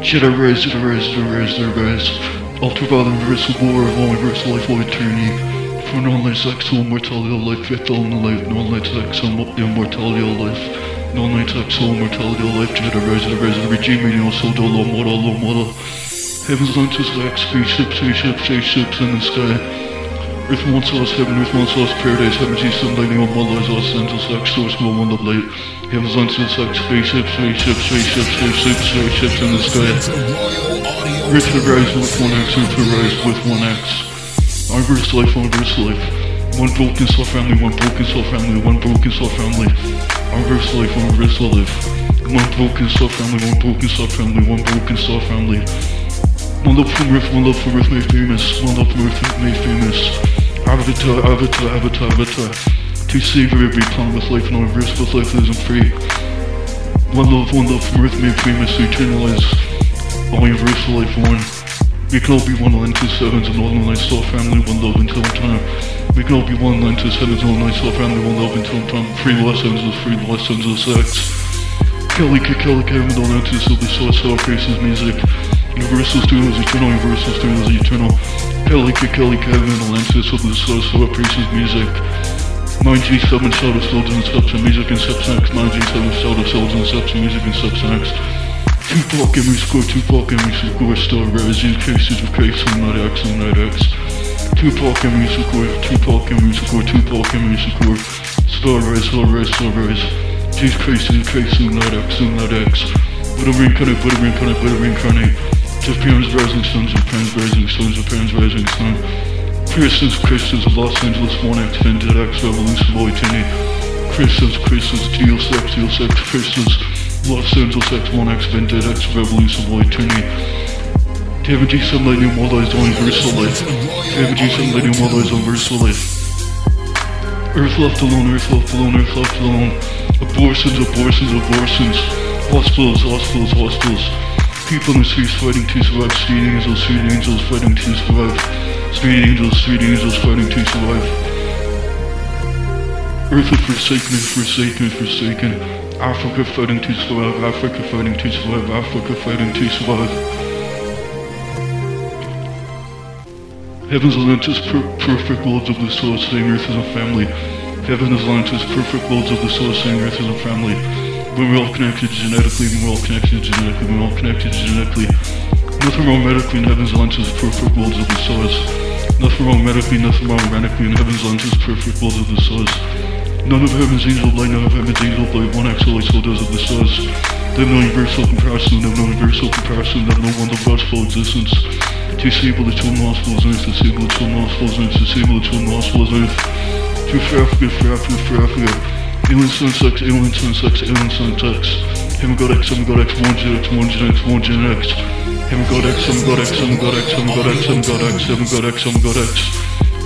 Jedi rise, Jedi rise, Jedi rise, Jedi rise. Ultraviolet universal war of all universal life, all eternity. For non-life, sex, soul, mortality, all life, fifth element life, non-life, sex, soul, immortality, all life. Non-life, sex, soul, mortality, all life, Jedi rise, Jedi rise, every G-meaning, also, do, low model, low model. Heaven's lunch is like spaceships, spaceships, spaceships in the sky. Earth one sauce, heaven, earth one sauce, paradise, heaven, Jesus, lightning, one mother, Los Angeles, sex, source, one one of light. Heaven's lunch is like spaceships, spaceships, spaceships, spaceships, spaceships in the sky. Earth will rise with one X, Earth will rise with one X. Our verse life, our verse life. One broken soul family, one broken soul family, one broken soul family. Our verse life, our verse life. One broken soul family, one broken soul family, one broken soul family. One love from Earth, one love from Earth made famous. One love from Earth made famous. Avatar, avatar, avatar, avatar. To save every planet with life and all verse with life isn't free. One love, one love from Earth made famous to eternalize all universal life one. We can all be one line to sevens and all line soul family, one love until time. We can all be one line to sevens and all line soul family, one love until time. Free Los Angeles, free Los Angeles sex. Kelly, Kelly, Kevin, all answers to the source, our faces, music. Universal Studios Eternal, Universal Studios Eternal. Kelly, Kelly, Kevin, Atlantis of the source of praises music. 9G7 shout of souls and substance music and substance. 9G7 shout of souls and substance music and substance. Tupac and we score, Tupac and we score, Star Rise, use cases of case on that X on that X. Tupac and we score, Tupac and we score, Tupac and we score, Star Rise, Star Rise, Star Rise. Use cases, case on that X on that X. But a reincarnate, but a reincarnate, but a reincarnate. Just parents rising sons of parents rising sons of parents rising sun. Christians, Christians of Los Angeles, 1X, Vended X, Revolution, Boy, Tinny. Christians, Christians, Deal Sex, Deal Sex, Christians, Los Angeles X, 1X, Vended X, Revolution, Boy, Tinny. Kevin G, some lightning while I was on Universal Life. Kevin G, some lightning while I was on Universal Life. Earth left alone, Earth left alone, Earth left alone. Abortions, abortions, abortions. Hospitals, hospitals, hospitals. People in the streets fighting to survive. Street angels, street angels fighting to survive. Street angels, street angels fighting to survive. Earth is forsaken, is forsaken, is forsaken. Africa fighting to survive. Africa fighting to survive. Africa fighting to survive. Heaven's Atlantis, per perfect worlds of the soul, saying Earth is a family. Heaven is Atlantis, perfect worlds of the soul, saying Earth is a family. We're all connected genetically, we're all connected genetically, we're all connected genetically. Nothing wrong medically in Heaven's Atlantis, perfect worlds of the source. Nothing wrong medically, nothing wrong romantically in Heaven's Atlantis, perfect worlds of the source. None of Heaven's angel light, none of Heaven's angel light, one axle light soldiers of the source. They have no universal comparison, they have no universal comparison, they have no one of God's full existence. Disable the two nostrils earth, the two nostrils earth, disable the two nostrils earth. To for Africa, for. A176, A176, A176. Hemgodex, X, one gen X, one gen X, 1GX. X, Hemgodex, Hemgodex, X, Hemgodex, Hemgodex, X.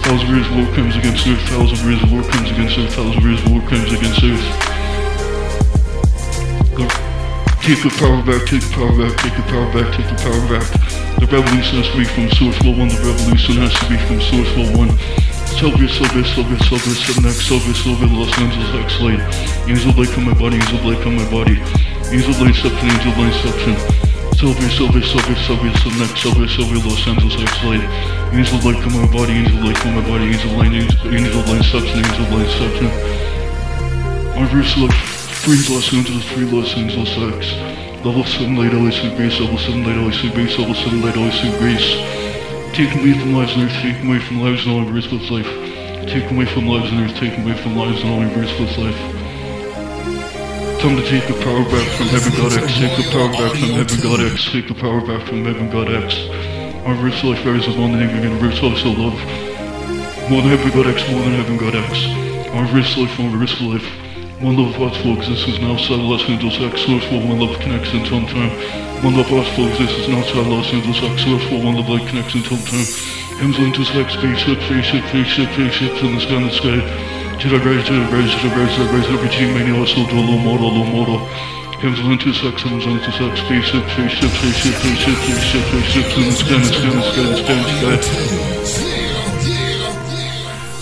Thousand years of war crimes against Earth, thousand years of war crimes against Earth, thousand years of war crimes against Earth. Take the power back, take the power back, take the power back, take the power back. The revolution has to be from Source level 1, the revolution has to be from Source level 1. Tobie sobie, sobie, sobie, synek, sobie, sobie, last Los Angeles X-Late Angel Blade on my body, Angel Blade on my body. Angel Blade Inception, Angel Blade Inception. Tobie sobie, sobie, sobie, synek, sobie, sobie, Los Angeles X-Late Angel Blade on my body, Angel Blade on my body. Angel Blade, Angel Blade Inception, Angel Blade Inception. I'm verse like, free Los Angeles, free Los Angeles X. Level 7 late LAC Grace, level 7 late LAC Grace, level 7 late LAC Grace. Taken away from lives on earth, taken away from lives and all reverse with life. Taken away from lives on earth, taken away from lives and all reverse with life. Time to take the power back from Heaven God X, take the power back from Heaven God X, take the power back from Heaven God X. Our reverse life varies with one name, universe also love. More than Heaven God X, more than Heaven God X. Our reverse life, our reverse life. One love of full existence now outside Los Angeles X, source for one love connects until time. One love full existence now outside Los Angeles X, source for one love light connects until time. Hymns into sex, spaceship, spaceship, spaceship, spaceships in the sky, in the sky. Jedi rise, Jedi rise, Jedi rise, Jedi rise, every G mania, also do a low model, low model. Hymns into sex, hymns into sex, spaceship, spaceship, spaceship, spaceship, spaceship, spaceships in the sky, in the sky, in the sky, in the sky, in the sky.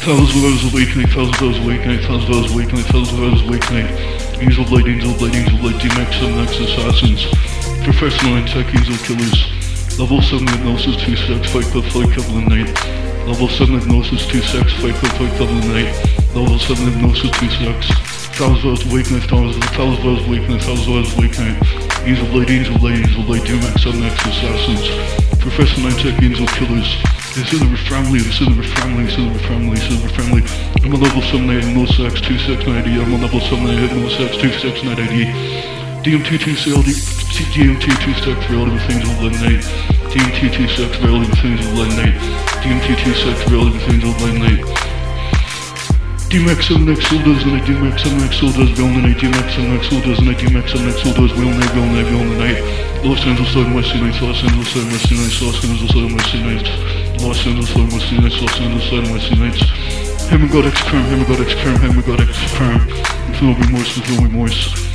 Thousands of hours awakening, thousands of hours awakening, thousands of hours awakening, thousands of hours awakening. Of angels of light, angels of light, DMX, 7X assassins. Professional and tech angel killers. Level 7 hypnosis 2 sex, fight club, fight club in the night. Level 7 hypnosis 2 sex, fight club, fight club in the night. Level 7 hypnosis 2 sex. Thousand Vows Awakening, Thousand Vows Awakening, Thousand Vows Awakening. Angel Light, Angel Light, Angel Light, DMX, MX, Assassins. Professional and tech angel killers. Is a family, is a family, a family, a family. I'm a level 7 no sex, 2 sex 90. I'm a level 7 no sex, 2 sex 90. DMT2 CLD, DMT2 sex reality with things of night. DMT2 sex reality with things of night. DMT2 sex reality with things of night. DMX and next soul does and I DMX and next soul does real night. DMX and I DMX and next soul does real night, real night, real night. Los Angeles side, West Nights, Los Angeles side, West Nights, Los Angeles side, West Nights. Los Angeles, Los Angeles, Los Angeles, Los Angeles. Hammer God X Crime, Hammer God X Crime, Hammer God X Crime. With no remorse, with no remorse.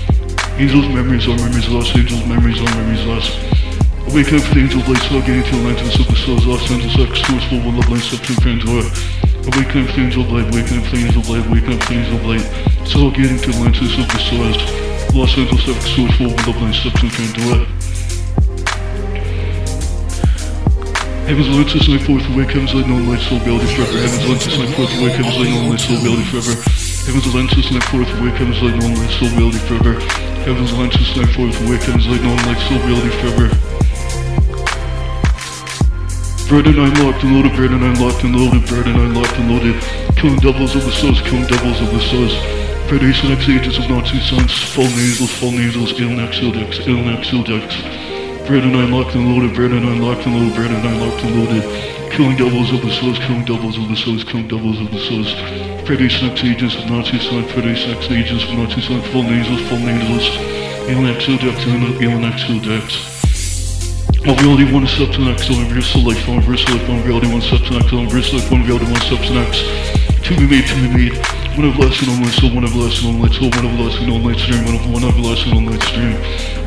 Angels' memories are memories lost, angels' memories are memories lost. Up for the angel light, so getting to the lanterns of the souls, Los Angeles X, source full of love, line, substance, Pandora. Awaken up for the angel light, awaken up the angel light, awaken up the angel light. So getting to the of the souls, Los Angeles X, source full of love, line, substance, Pandora. Heaven's Olympus, my fourth awake, heaven's light, no light, soul reality forever. Heaven's Olympus, my fourth awake, heaven's light, no light, soul reality forever. Heaven's Olympus, my fourth awake, heaven's light, no light, soul reality forever. Heaven's Olympus, my fourth awake, heaven's light, no light, soul reality forever. Bread and I locked and loaded, bread and I locked and loaded, bread and I locked and loaded. Killing devils of the souls, killing devils of the souls. Federation X agents of Nazi sons, fallen angels, fallen angels, alien exildex, alien exildex. Bread and I locked and loaded, bread and I locked and loaded, bread and I locked and loaded. Killing devils of the souls, killing devils of the souls, killing devils of the souls. Freddy Sex agents of Nazi sign, Freddy Sex agents of Nazi sign, full angels, full angels. Alien Exodex, Alien Exodex. All reality one is substance X, all universal life, all universal life, one reality one substance X, all universal life, one reality one substance X. To be made, to be made. One of last and only soul, one of last and only soul, one of last and only stream, one of one of last and only stream.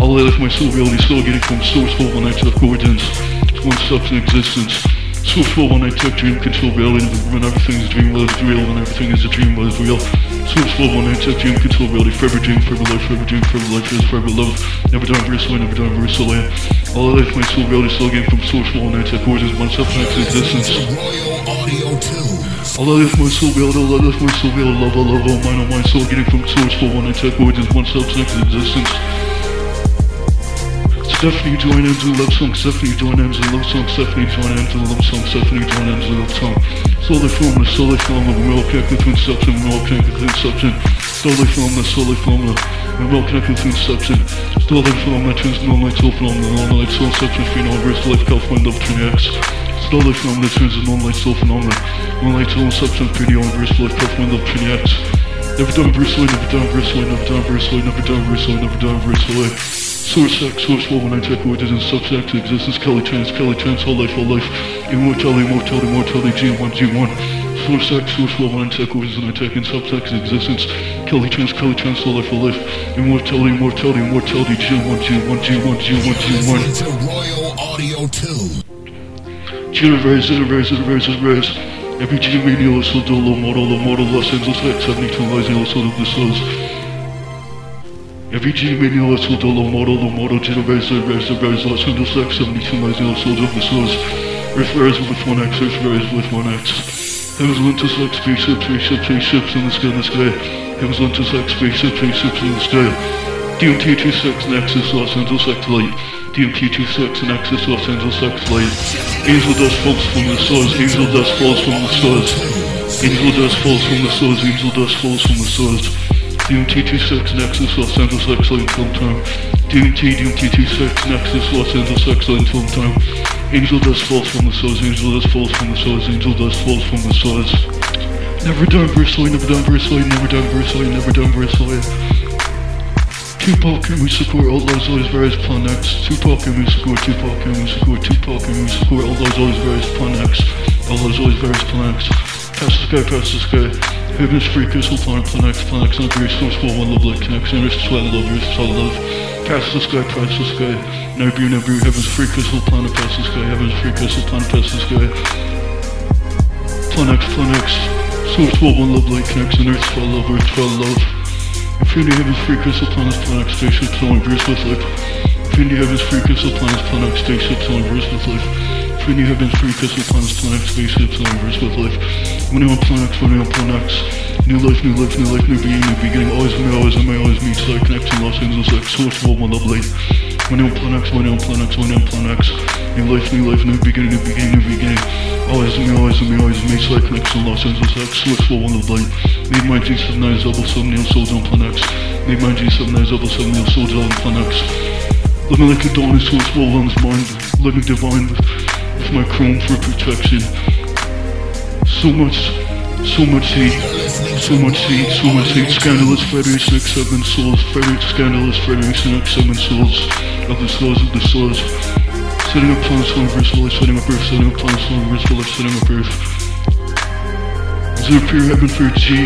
All that of my soul reality so I get it from source full one night of coordinates. It's one steps in existence. Source full one night tech dream control reality when everything is dream was real, when everything is a dream was real. Source full one night tech dream control reality, forever dream, forever life, forever dream, forever life is forever love. Never done verse away, never done verse away. All that of my soul reality so I get it from source full one night tech coordinates, one steps in existence. Roy Audio Tunes. I love this my soul God, I love this my soul God, I love, I love all mine, all my soul getting from source for one attack void is one substance existence. Stephanie join into in love song, Stephanie join into in love song, Stephanie join into the love song, Stephanie join into the love song. Slowly formula, slowly formula, we're all connected through inception, we're all connected through inception. Slowly formula, slowly formula, we're all connected through inception. Slowly all transnormal, soul phenomena, all night, soul inception, free universe, life, health, wind, love, 3x. 20x. Solely formula, twins, no light, soul phenomenon. One light, soul inception, pretty on verse, life, California, love, 20x. Never done verse away, never done verse away, never done verse away, never done verse away, never done verse away. Source X, Source 419 Tech Origins, and Subsex, Existence, Kelly Trans, Kelly Trans, Whole Life, Whole Life, Immortality, Mortality, Mortality, G1, G1. Source X, Source 419 Tech Origins, and Tech, and Subsex, Existence, Kelly Trans, Kelly Trans, Whole Life, Whole Life, Immortality, Mortality, Mortality, G1, G1, G1, G1, G1. Listening to Roy Audio Tunes. Universe, universe, universe, universe. Every G radio is so dolo, model, the model, Los Angeles, X, 72 lies, and also the souls. Every G radio is so dolo, model, model, universe, universe, universe, Los Angeles, X, 72 lies, and also the souls. Earth with one X, Earth rise with one X. Heaven's Olympus, X, spaceships, spaceships, spaceships in the sky, in the sky. Heaven's Olympus, X, spaceships, spaceships in the sky. DMT 26 Nexus, Los Angeles, X, light. DMT 26 Nexus, Los Angeles, X, light. Angel dust falls from the stars, angel dust falls from the stars. Angel dust falls from the stars, angel dust falls from the stars. DMT 26 Nexus, Los Angeles, X, light, film time. DMT, DMT 26 Nexus, Los Angeles, X, light, film time. Angel dust falls from the stars, angel dust falls from the stars, angel dust falls from the stars. Never done verse away, never done verse away, never done verse away, never done verse away. Tupac and we support all those always various plan X. Tupac and we support Tupac and we support Tupac and we support all those always various plan X. All those always various plan X. Pass the sky, pass the sky. Heaven's free crystal planet, plan X, plan X, and grace, source, full one love, like connection, earth, twelve love, earth, twelve love. Pass the sky, pass the sky. Never never heaven's free crystal planet, pass the sky, heaven's free crystal planet, pass the sky. Plan X, plan X. Source, full one love, like connection, earth, twelve love, earth, twelve love. Infinity Heaven's free crystal planets, planet, spaceship, flowing, verse with life. Infinity heavens, free crystal planets, planet spaceships, all universe with life. Infinity heavens, free crystal planets, planet spaceships, all universe with life. Money on planets, money on planets. New life, new life, new life, new being, new beginning. Always me, always me, always me. Side connection, Los Angeles, X, source, world, one love light. Money on planets, money on planets, money on planets. New life, new life, new beginning, new beginning, new beginning. Always me, always me, always me. Side connection, Los Angeles, X, source, world, one love light. Made my G7 nines, double seven, Neil Souls on planets. Made my G7 nines, double seven, Neil Souls on planets. Living like a dawn is source, world on his mind. Living divine with, with my chrome for protection. So much, so much hate. So much hate, so much hate. Scandalous Federation X seven souls. Federation scandalous Federation X seven souls of the souls of the souls. Setting up planets on universe life, setting up Earth, setting up planets on universe life, setting up Earth. Is there a pure heaven for G?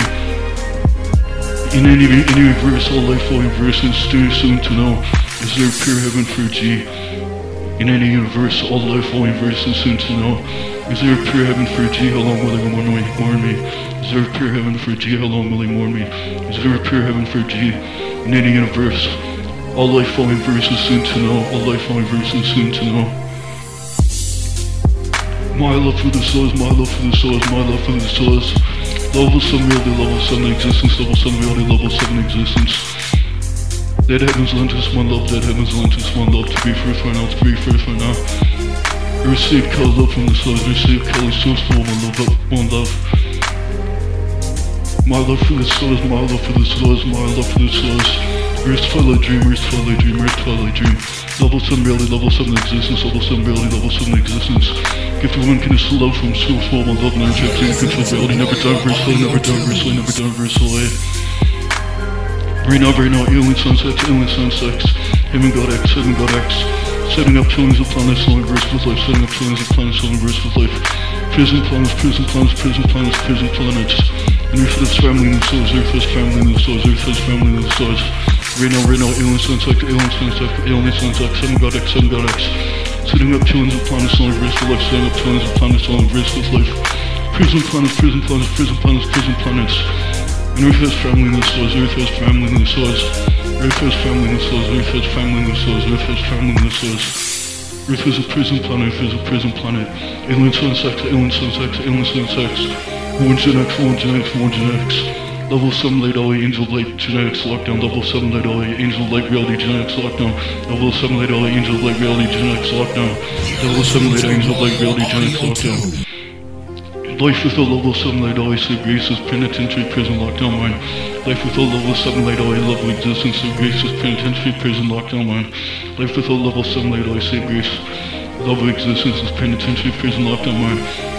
In any any universe, all life, all universes, too soon to know. Is there a pure heaven for G? In any universe, all life, all universes, soon to know. Is there a pure heaven for G? How long will they mourn me? Mourn me? Is there a pure heaven for G? How long will they mourn me? Is there a pure heaven for G? In any universe, all life, all universes, soon to know. All life, all universes, soon to know. My love for the souls, my love for the souls, my love for the souls. Level 7 reality, level 7 existence, level 7 reality, level 7 existence. Dead heavens lent us one love, dead heavens lent us one love to be free for now, to be free for now. Receive Kelly love from the stars, receive Kelly source for one love, one love. My love for the stars, my love for the stars, my love for the stars. Earth twilight dream, Earth twilight dream, Earth twilight dream. Level 7 reality, level 7 existence, level 7 reality, level 7 existence. Gift of unconditional love from source for one love, non rejecting, control reality, never die versely, never die versely, never die versely. Right now, right now, alien sunsets, alien sunsets, heaven god X, heaven god X, setting up trillions of planets, all universe with life, setting up trillions of planets, all universe with life, prison planets, prison planets, prison planets, prison planets, and Earth has family stars, Earth has family stars, Earth has family in the stars. Right now, right now, alien alien sunsets, alien sunsets, seven god X, seven god X, setting up trillions of planets, all universe with life, setting up trillions of planets, all universe with life, prison planets, prison planets, prison planets, prison planets. And has family stars, Earth has family stars, Earth has family stars, Earth has family stars, Earth has family the stars. Earth is a prison planet, Earth is a prison planet. Alien sun sex, alien sun sex, alien sun sex. One Gen X, one Gen X, one Gen X. Level 7 light LA, Angel Light Genetics Lockdown. Level 7 light LA, Angel Light Reality Genetics Lockdown. Level 7 light LA, Angel Light Reality Genetics Lockdown. Level 7 light Angel Light Reality Genetics Lockdown. Life with a level 7 light always save grace is penitentiary prison lockdown mine. Life with a level 7 light always love existence save grace is penitentiary prison lockdown mine. Life with a level 7 light always save grace. Love existence is penitentiary prison lockdown mine.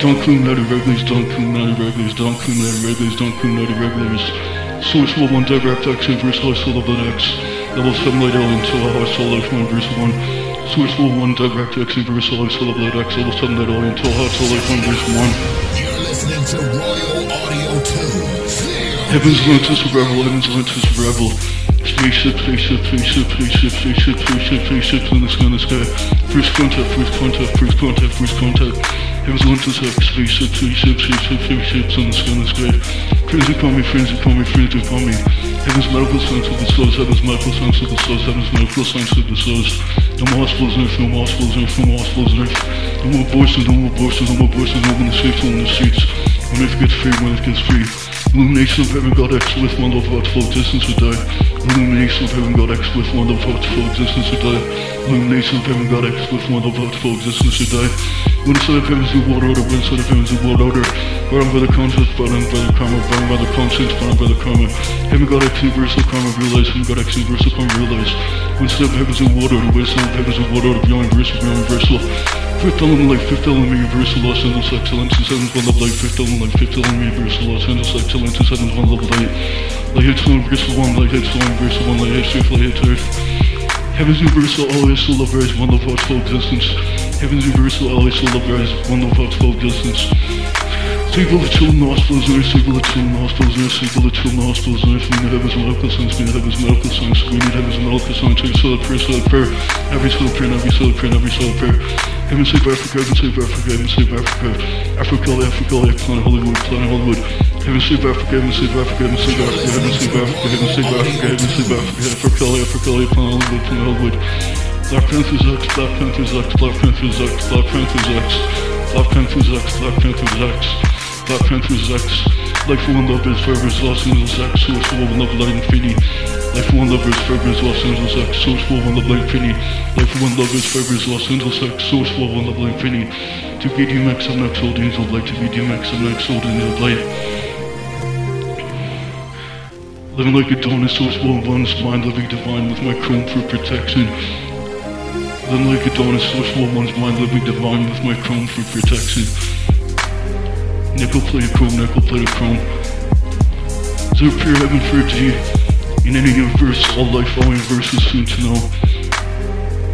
Don't clean out of regulars, don't clean out of regulars, don't clean out of regulars, don't clean out of regulars. Source level 1 direct X inverse life soul level X. Level 7 light L until a high soul life 1 verse 1. Source level 1 direct X inverse life soul level X. Level 7 light L until a high soul life 1 verse 1. You're listening to Roy Audio Tunes. Heaven's Atlantis Rebel, Heaven's Atlantis Rebel. Spaceship, spaceship, spaceship, spaceship, spaceship, spaceship, spaceships in the sky, in the sky. First contact, first contact, first contact, first contact. Heaven's Atlantis X, spaceship, spaceship, spaceship, spaceships in the sky, in the sky. Friends who call me, who call me, who call me. Heaven's medical science of the stars, heaven's medical science of the stars, heaven's medical science of the stars. No more hospitals, no more hospitals, no more hospitals, no no more abortions, no more abortions, no more abortions, no in the streets, no the streets. When it gets free, when it gets free. Illumination of heaven, God X with one love heart full distance would die. Illumination of heaven, God X with one love heart full distance would die. Illumination of heaven, God X with one love heart full distance would die. The son of heaven's new world order, the son of heaven's new world order. Bound by the conscience, bound by the karma, bound by the conscience, bound by the karma. Heaven, God X universal karma realized, heaven, God X universal karma realized. The son of heaven's new world order, the son of heaven's new world order, beyond universal, beyond universal. Fifth element life, fifth element universal, Los Angeles excellence, seventh one love life, fifth element life, fifth element universal, Los Angeles excellence, seventh one love light. Light hits one, universal one, light hits one, one, light hits earth, light hits earth. Heaven's universal, always still love rise, one love heart's full existence. Heaven's universal, always still love rise, one full of hospitals and earth, people of children hospitals and earth, people of children hospitals and earth, we need heaven's medical science, we need heaven's medical science, we need heaven's medical science, every soul of prayer, soul of prayer, every soul of prayer, every soul of prayer, every soul of prayer. Heaven save Africa, heaven save Africa, heaven save Africa. Africa, Africa, planet Hollywood, planet Hollywood. Heaven save Africa, heaven save Africa, heaven save Africa, heaven save Africa, heaven save Africa, heaven save Africa. Africa, Africa, planet Hollywood, planet Hollywood. Black Panthers X, Black Panthers X, Black Panthers X, Black Panthers X, Black Panthers X, Black Panthers X, Black Panthers X. Life for one lover is forever is in the X, source for one love, light infinity. Life for one lover is forever is in the X, source for one love, light infinity. Life for one lover is forever is in the X, source for one love, light infinity. To be DMX, I'm next old angel of light. To be DMX, I'm next old angel of light. Living like a source full of one's mind, living divine with my chrome for protection. Living like a source full of one's mind, living divine with my chrome for protection. Nickel plated chrome, nickel plated chrome. Is there pure heaven for G? In any universe, all life, all universes soon to know.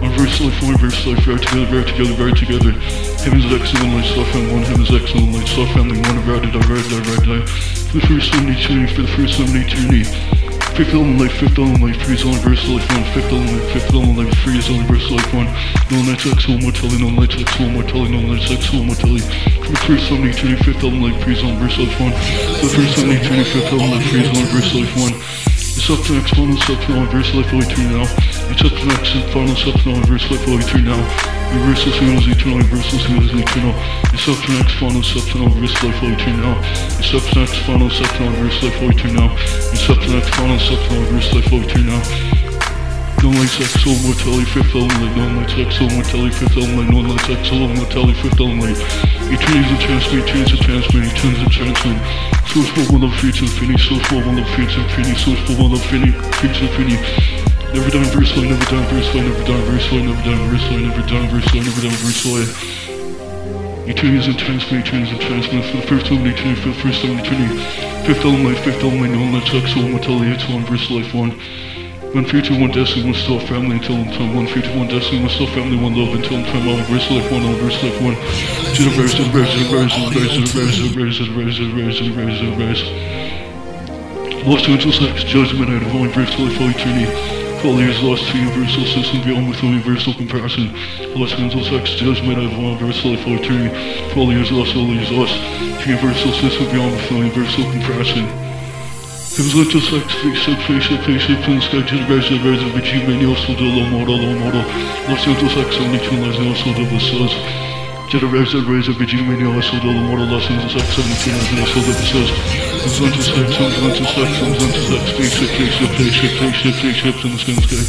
Universe life, all universe life, right together, right together, right together. Heaven's excellent light, star family one, heaven's excellent light, star family one, right, right, right, right, right. For the first time in eternity, for the first time in eternity. Fifth element life, fifth element life, free is only verse like one. Fifth element, fifth element life, free is only verse like one. No night sex, whole mortality, no night sex, whole mortality, no night sex, whole mortality. From the first summon eternity, fifth element life, free is only verse like one. The first summon eternity, fifth element life, free is only verse like one. It's up to next final, it's up to now, verse life, all eternity now. It's up to next and final, it's up to now, verse life, all eternity now. Universal Spirit eternal, Universal Spirit is eternal. The substance final, substance verse life for eternal. The substance final, substance verse life for eternal. The substance final, substance verse life for eternal. No lights like soul mortality, fifth element. No lights like soul mortality, fifth element. No lights like soul mortality, fifth element. Eternity's a transmit, eternity's a chance, transmit, eternity's a chance, transmit. Source for one of the fates infinity, source for one of the fates infinity, source for one of the fates infinity. Never done verse line, never done verse line, never done verse line, never done verse line, never done verse line, never done verse line. Eternity's in transmit, eternity's in transmit, for the first time in eternity, for the first time in eternity. Fifth element, fifth element, no lights X, soul mortality, it's one verse life one. One future, one destiny, one still family until in time. One future, one destiny, one still family, one love until in time. All verse life one, all verse life one. To the verse, to the verse, to the verse, to the verse, to the verse, to the verse, to the verse, to the verse, to the verse, to the verse. Los Angeles X, judgment out of all verse life, all eternity. All years lost to universal system beyond with universal comparison. Los Angeles X, judgment of verse life, all eternity. All years lost, all lost to universal system beyond with universal comparison. It was like just like spaceship, spaceship, spaceship the sky, generation of rise of a G many also the low model, low model. Los Angeles X only two lines also the the Jedi Rev said, Raise every genie in the eye, sold all the mortal lessons, of like 17 as an asshole that says, Comes onto sex, comes onto sex, comes onto sex, spaceship, spaceship, spaceship, spaceship, spaceship, in the same sky.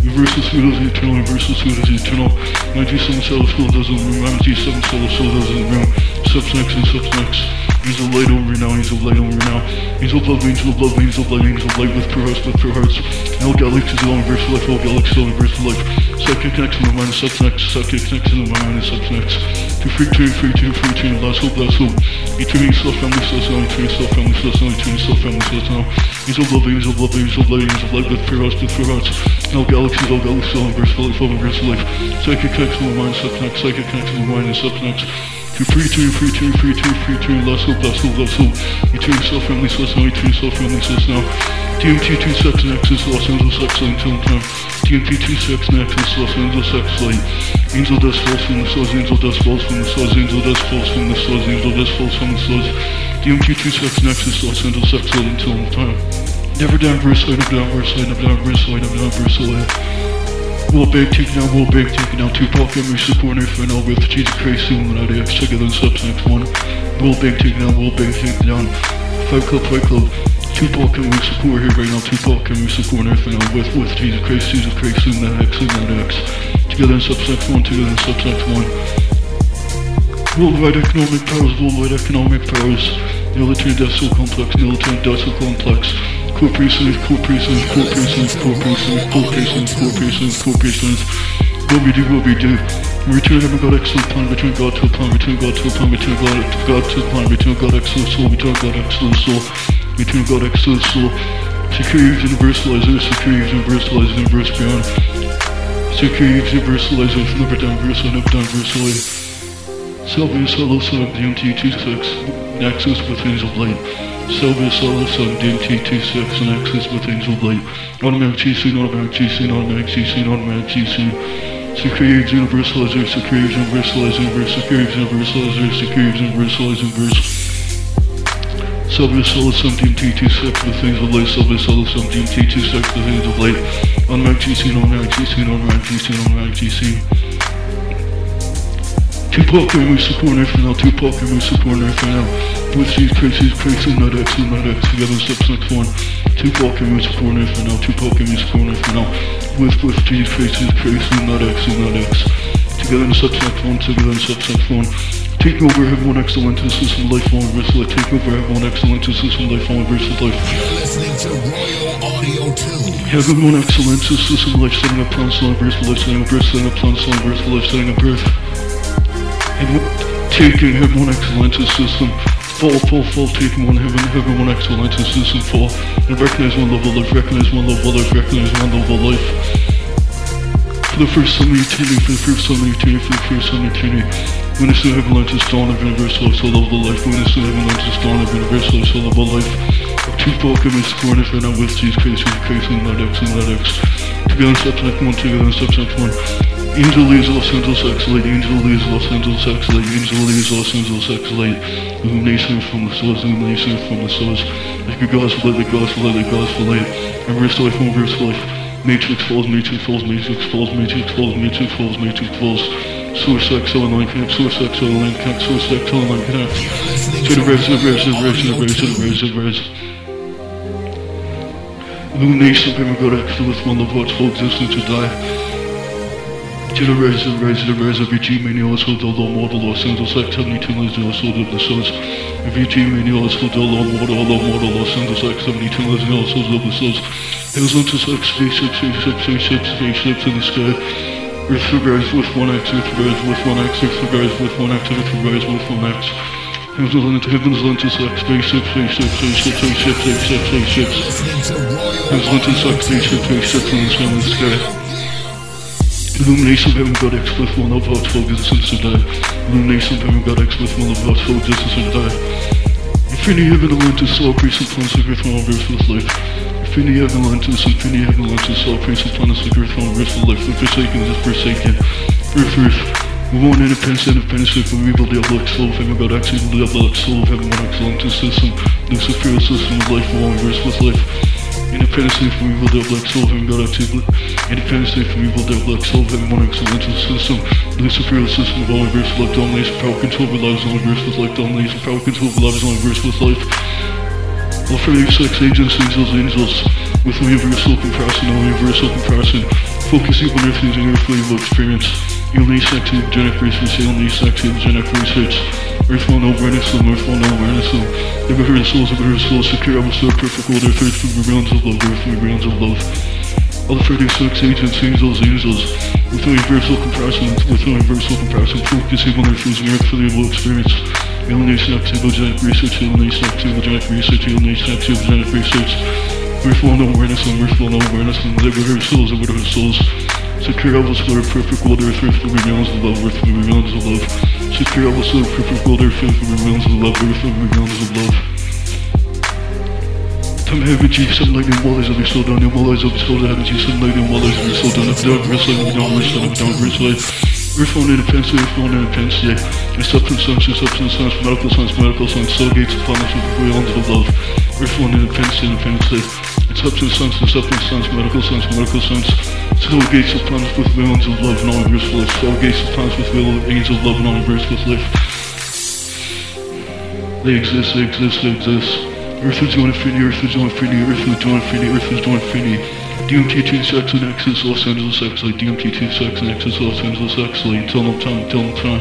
Universal suit is eternal, universal suit is eternal. 97 cells, full dozen room, MG7 cells, full dozen room, subs next and subs next. Angel of light over now, angel of light over now. Angel of love, angel of love, angel of light, angel of light with pure hearts, with pure hearts. All galaxies, all universal life, all galaxies, all universal life. Psychic connection in my mind is subsnex, psychic connection in my mind is subsnex. To free to free to free to last hope, last hope. Eternity, self family, self now, eternity, self family, self now, eternity, self family, self now. Angel of love, angel of love, angel of light, angel of light with pure hearts, with pure hearts. All galaxies, all galaxies, all universal life, all universal life. Psychic connection in my mind, subsnex, psychic connection in my mind is To free to free to free to free to last hope, last hope, last hope. Eternity, self family, self now, eternity, self family, self now. DMT 2 Sex Nexus, Los Angeles X Light until time. DMT 2 Sex Nexus, Los Angeles X Light. Angel dust falls from the stars, angel dust falls from the stars, angel dust falls from the stars, angel dust falls from the stars. DMT 2 Sex Nexus, Los Angeles X Light until time. Never down verse light, never down verse light, never down verse light, never down verse light. Will big tick now, will big tick now, two pop gamers supporting final with Jesus Christ, soon out of second than substance one. Will big tick now, will big tick down. Fight club, fight club. Tupac and we support here right now, Tupac can we support everything now with, with Jesus Christ, Jesus Christ, soon that X, soon that X. Together in subsex one, together in subsex one. Worldwide economic powers, worldwide economic powers. Nil to death so complex, nil to death so complex. Corporations, corporations, corporations, corporations, corporations, corporations, corporations. What we do, what we do. Return heaven God excellent plan, return God to a plan, return God to a plan, return God to God to a plan, return God excellent soul, return God excellent soul, return God excellent soul. Security universalizer, security universalizer, universe beyond. Security universalizer, never down verse, never down verse away. Sylvia Solo Sun DMT26 Nexus with Angel Light. Silver Solar Sun DT26 and Access with Angel Blade. Automatic GC, automatic GC, automatic GC, automatic GC. Secure universalizer, secure universalizer, secure universalizer, secure universalizer. Silver Solar Sun DMT26 with Angel Blade. Silver Solar Sun DMT26 with Angel Blade. Automatic GC, automatic GC, automatic GC, automatic GC. Tupac and Moose support for now, Tupac and Moose support for now. With these crazies, crazy, not X, not X, together steps next one. Tupac and Moose support for now, Tupac and Moose support for now. With, with these crazies, crazy, not X, not X. Together in next one, together in next one. Take over, have one excellent system, lifelong versus life. Take over, have one excellent system, lifelong versus life. You're listening to Roy Audio Tunes. Have one excellent system, life, setting up plans, selling verse, life, setting up birth, setting up plans, selling verse, life, setting up birth. Taking heaven one excellent system, fall, fall, fall, taking one heaven, heaven one excellent system, fall, and recognize one level of life, recognize one level of life, recognize one level of life. For the first time eternity, for the first time eternity, for the first time eternity, witness the heaven light is dawn of universal life, soul of the life, witness the heaven light is dawn of universal life, soul of the life. Tupac and Miss Corner, and I'm with these crazy, crazy, not X, and not X. Together in steps next one, together in steps next one. Angel Lee's Los Angeles X Light, Angel Lee's Los Angeles X Light, Angel Lee's Los Angeles X Light. Illumination from the source, illumination from the source. Like a gospel light, the gospel light, the gospel light. Reverse life, reverse life. Matrix falls, matrix falls, matrix falls, matrix falls, matrix falls, matrix falls. Source X, line connect, source X, line connect, source X, line connect. To the res, to the res, to the res, to the res, to the res, to the res. Illumination of heaven, God, X, with one love, what's full existence to die. To the res, to the res, to the res, every G mania also the law model Los Angeles X, 72 lays the also of the source. Every G mania also the law model, law model Los Angeles X, 72 lays the also of the source. Hills onto sex, spaceships, spaceships, spaceships, spaceships in the sky. For guys with one X, Earth for guys with one X, Earth for guys with one X, Earth for guys with one X. Heavens onto heavens spaceships, spaceships, spaceships, spaceships, spaceships, spaceships. Listening to Royal Heavens onto sex, spaceships, spaceships in the sky, in the sky. Illumination of heaven, God X with one love, hearts, full existence to die. Illumination of heaven, God X with one love, hearts, full existence to die. Infinity heaven, Atlantis, all creation, planets, like earth, all earth with life. Infinity heaven, Atlantis, infinity heaven, Atlantis, all creation, planets, like earth, all earth with life. The forsaken is forsaken. Earth, earth. We want independence, independence, if we rebuild the outlook, soul of heaven, God X, evil, the outlook, soul of heaven, one excellent system, Lucifer, system of life, all earth with life. Independence from evil devil soul heaven God active Independence from evil devil soul heaven one excellent system Lucifer system of all universe like domination power control lives on universe with life domination power control over lives on universe with life For sex agents angels angels with universal comparison all universal comparison focusing on and earthly evil experience Alien sex eugenic research alien sex eugenic research Earth will know awareness of Earth will know awareness of Never heard souls, never heard souls, secure, will serve perfect world, earth, earth, from realms of love, earth, from realms of love. The 36 agents, angels, angels, with universal comparison, with universal comparison, focusing on as for the able experience. Alienation active, genetic research, alienation active, genetic research, genetic research. Awareness awareness souls, of souls. Secure, will serve perfect world, earth, earth, realms of love, earth, realms of love. Secure, will serve perfect world, earth, earth, realms of love, earth, realms of love. Time heavy G, some lightning wallers of your soul down, your wallers of your soul down, G, some lightning wallers of your soul down, up down, wrist line, up. Earth phone independence, earth phone independence, yeah. Your substance science, substance science, medical science, medical science, soul gates of planets with realms of love. Earth phone independence, yeah. Your substance science, your substance science, medical science, medical science. Soul gates of planets with realms of love and all universe life. Soul gates of planets with angels of love and all universe with life. They exist, they exist, they exist. Earth is doing infinity, Earth is doing infinity, Earth is doing infinity, Earth is doing infinity. DMT2 sex and X's Los Angeles light, DMT2 sex and X's Los Angeles light, tell them time, tell them time.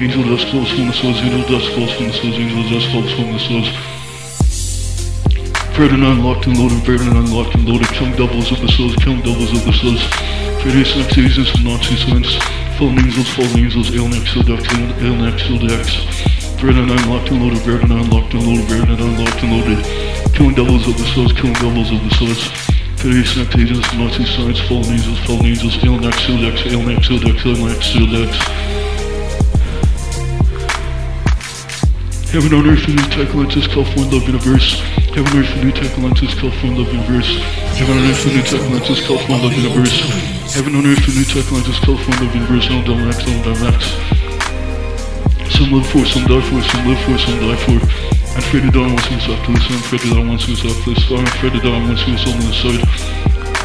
Angel dust falls from the souls, angel dust falls from the souls, angel dust falls from the souls. Ferdinand locked and loaded, Ferdinand locked and loaded, killing doubles of the souls, killing doubles of the souls. Freddy sex agents and Nazi science, fallen angels, fallen angels, alien exodex, alien exodex. Ferdinand locked and loaded, Ferdinand locked and loaded, Ferdinand locked and loaded. Killing doubles of the souls, killing doubles of the souls. Agents and Nazi science, fallen angels, fallen angels, alien exodex, alien exodex, alien exodex. Heaven on earth, a new tech lenses, California love universe. Heaven on earth, a new tech lenses, California love universe. Heaven on earth, a new tech lenses, California love universe. Heaven on earth, the new tech lines is California, universe, no X, no X. Some live for, some die for, some live for, some die for. And Freddy Don wants to after this, and Freddy Don wants to after this, and Freddy Don wants to on the side.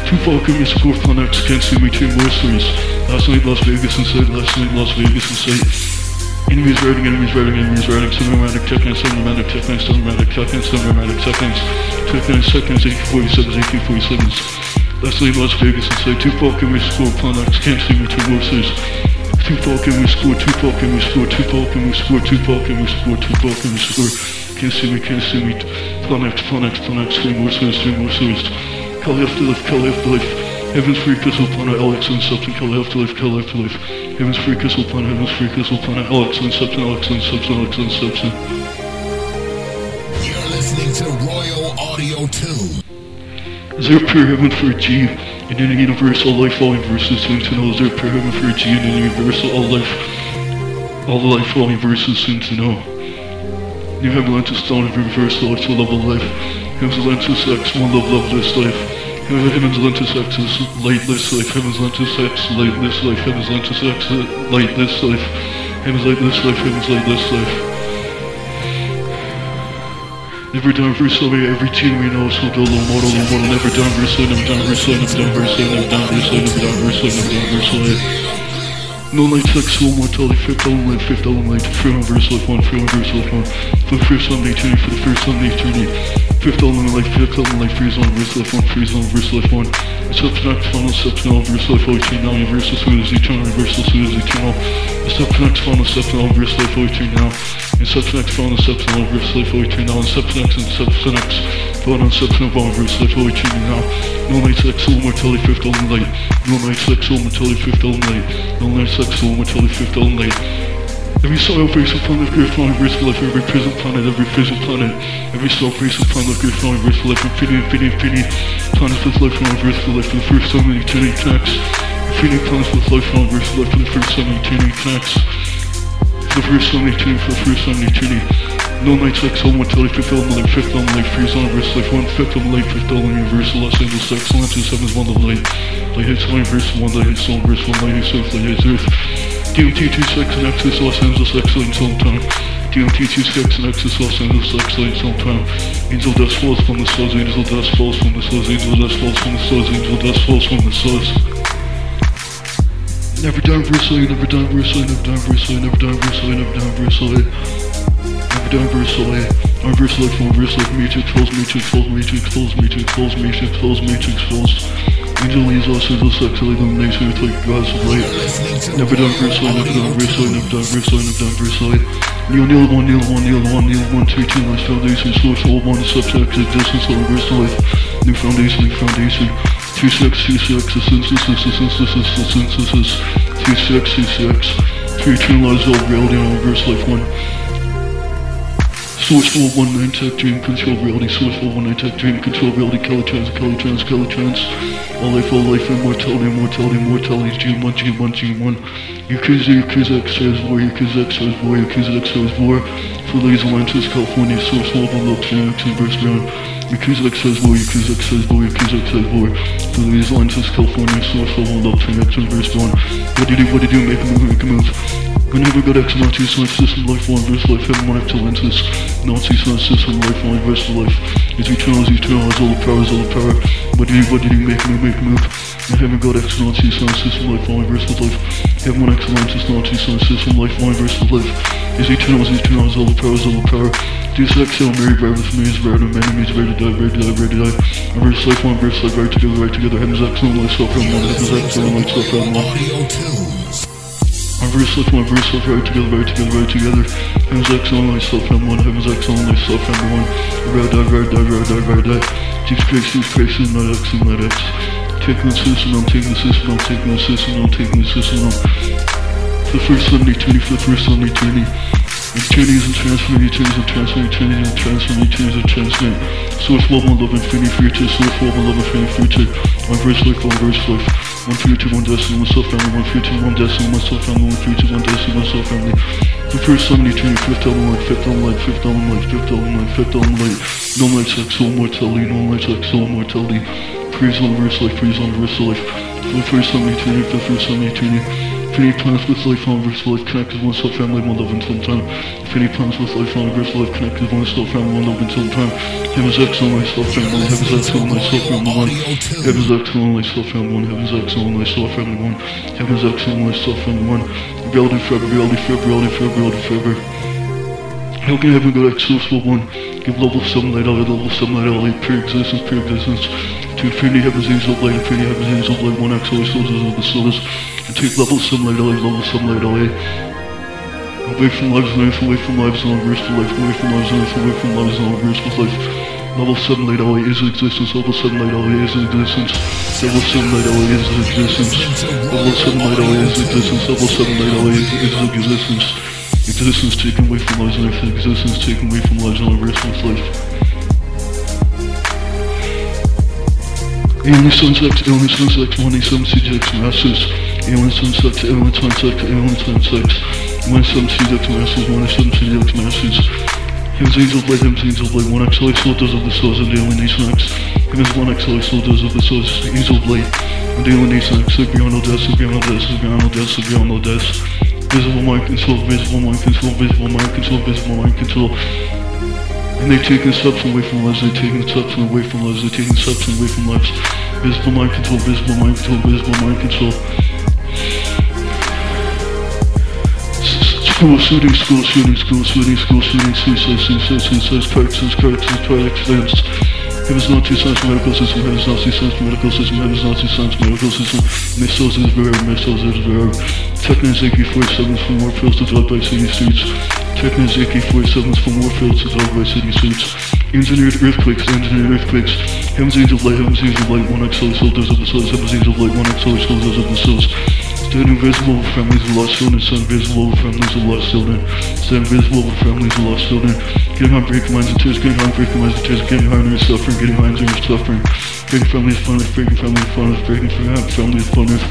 Two Falcon, Mr. Fourth Planet, can't see me, two more stories. Last night, Las Vegas inside, last night, Las Vegas inside. Enemies riding, enemies riding, enemies riding, cinematic techniques, cinematic techniques, cinematic techniques, cinematic techniques, techniques, seconds, AK-47s, AK-47s. Let's leave Las Vegas and say, two Falcon, we score, Planex, can't see me, two Roses. Two Falcon, we score, two Falcon, we score, two Falcon, we score, two Falcon, we score, two Falcon, we score. Can't see me, can't see me, Planex, Planex, Planex, three more souls, three more souls. Call afterlife, call afterlife. Heaven's free crystal planet, Alex and substance, call afterlife, call afterlife. Heaven's free crystal planet, heaven's free crystal planet, Alex and substance, Alex and substance, Alex and substance. You're listening to Roy Audio Tunes. Is there a pure heaven for a G in any universal life, all universes soon to know? Is there a pure heaven for a G in any universal all life, all the life, all universes soon to know? New heaven Atlantis, dawn of universal life, to love of life. Heaven's Atlantis X, one love, love this life. Heaven's Atlantis X is light life. Heaven's Atlantis X, light this life. Heaven's Atlantis X, light this life. Heaven's light this life. Heaven's light this life. Never down verse away, every team we know, so dolo, model, model, never down verse never down away, never down away, never down away, never down verse away, never down verse away. No light sex, soul mortality, fifth element, fifth element, free on verse life one, free on verse life one, for the first Sunday eternity, for the first Sunday eternity, fifth element life, fifth element life, freeze on verse life one, freeze on verse life one, substance final, substance verse life oh now, universal sweet is eternal, universal sweet is eternal, substance final, substance verse life oh now, and substance final, substance verse life oh now, and substance and substance final, substance final verse life oh now, no light sex, soul mortality, fifth element light, no light sex, soul mortality, fifth element light, no light sex, soul mortality, fifth element light. Every soil breaks upon the earth, flying verse life, every prison planet, every prison planet, every soul breaks upon the earth, flying verse life, infinity, infinity, infinity, planet with life, flying verse life, for the first time in eternity connects. Infinity planets with life, flying verse life, for the first time in eternity connects. For the first time in eternity, for the first time in eternity. No night sex, home mortality, fifth element life, fifth element life, freeze on verse life, one, fifth element life, fifth element universal, Los Angeles, excellence, seven's one of light. Light hits line verse one, light hits soul verse one, light hits earth, light hits earth. DMT 26 and Exodus Los Angeles Excellence on time. DMT 26 and Exodus Los Angeles Excellence on time. Angel dust falls from the stars, angel dust falls from the stars, angel dust falls from the stars, angel dust falls from the stars. Never down Versailles, never down Versailles, never down Versailles, never down Versailles, never down Versailles. Never down Versailles. On Versailles, from Versailles, matrix falls, matrix falls, matrix falls, matrix falls, matrix falls, matrix falls. Angel leaves us as a sex illumination with like gods of light. Never done Versailles, never done Versailles, never done Versailles, never done Versailles. Neil, Neil, one, Neil, one, Neil, one, Neil, one, two, two, nice foundation, source, all one, subject, existence, all verse life. New foundation, new foundation. Two sex, two sex, a synthesis, a synthesis, a synthesis. Two sex, two sex. Two eternalized all reality, all verse life one. One nine tech dream control reality, one nine tech dream control reality, Calitrans, Calitrans, Calitrans. All life, all life, immortality, immortality, immortality, G1, G1, G1. Yakuza, Yakuza X says war, Yakuza X says war, Yakuza X says war. For these Atlantis, California, source level, love, X and verse ground. Yakuza X says war, Yakuza X says war, Yakuza X says war. For these Atlantis, California, source level, love, X and verse ground. What do you do, what do you do, make a move, make a move. Whenever got X Nazi science system, life, one verse life, heaven, one to lenses. Nazi science system, life, one verse life. It's eternal, it's eternal, it's all the power, it's all the power. What did you, what did you make move, make move? Haven't got X Nazi science system, life, one verse life. Heaven, one X Atlantis, Nazi science system, life, one verse life. It's eternal, it's eternal, it's all the power, it's all the power. Deus Ex, Hail Mary, bear with me, is better than enemies, ready to die, ready to die, ready to die. A verse life, one verse life, right together, right together. Heaven's excellent, life, self, heaven, one, heaven's excellent, life, self, heaven, one. My verse life, my verse life, right together, right together, right together. Heaven's excellent, myself, and one. Heaven's excellent, myself, and one. Ride, die, ride, die, ride, die, ride, die. Jesus Christ, Jesus Christ, and not X, and not X. Taking the system, I'm taking the system, I'm taking the system, I'm taking the system, I'm. The first Sunday, eternity, for the first Sunday, eternity. Eternity is a transfer, eternity is a transfer, eternity is a transfer, eternity is a transfer. Source love, one love, infinity, future. Source love, one love, infinity, future. One verse life, one verse life. One future, one destiny, one self family, one future, one destiny, one self family, one future, one destiny, one self family. The first Sunday, eternity, fifth element light, fifth element light, fifth element light, fifth element light, fifth element light. No light, sex, soul, mortality, no light, sex, soul, mortality. Praise on verse life, praise on verse life. The first time eternity, for the first time eternity. Infinity plans with life on verse life connected one soul family, one love until time. Infinity plans with life on verse life connected one soul family, one love until time. Heaven's excellent, my soul family, heaven's excellent, my soul family, one. Heaven's excellent, my soul family, one. Heaven's excellent, my soul family, one. Heaven's excellent, my soul family, one. Reality forever, reality forever, reality forever, reality forever. How can heaven go accessible one? Give level some light out, level some light out, like pre-existence, pre-existence. To infinity heavens, angels of light, infinity heavens, angels of light, one X, always soldiers of the souls. And take level some light out, level some light out. Away from lives earth, away from lives verse for life, away from lives earth, away from lives verse for life. Level 7 light away is existence, level 7 light away is existence. Level 7 light away is existence. Level 7 light away is existence, level 7 light away is existence. Existence taken away from lives earth, existence taken away from lives on verse for life. Alien sunsex, alien sunsex, 187 CJX alien sunsex, alien sunsex. 187 CJX masses, 187 CJX masses. Heaven's angel blade, heaven's angel blade, 1x life soldiers of the souls and alienation X. Heaven's 1x life soldiers of the souls, angel blade, and alienation X. All death, beyond all death, beyond all death, beyond all death. Visible mind control, visible mind control, visible mind control, visible mind control. And they've taken substance away from lives, they've taken substance away from lives, they've taken substance away from lives. Visible mind control, visible mind control, visible mind control. School shooting, school shooting, school shooting, school shooting, suicide, suicide, suicides, car accidents, car car accidents. Heaven's Nazi science medical system, heaven's Nazi science medical system, heaven's Nazi science medical system. Missiles is rare, missiles is rare. Technos AK-47s for more pills to drive by city streets. Technos AK-47s for more pills to drive by city streets. Engineered earthquakes, engineered earthquakes. Heaven's Angel Light, Heaven's Angel Light, 1x soldiers of the souls, Heaven's Angel Light, 1x soldiers of the souls. Stand invisible families of lost children, stand invisible families of lost children. Stand invisible families of lost children. Getting high, breaking minds and tears, getting high, breaking minds and tears, getting high their suffering, getting high their suffering. Breaking families earth, breaking families earth, breaking families earth.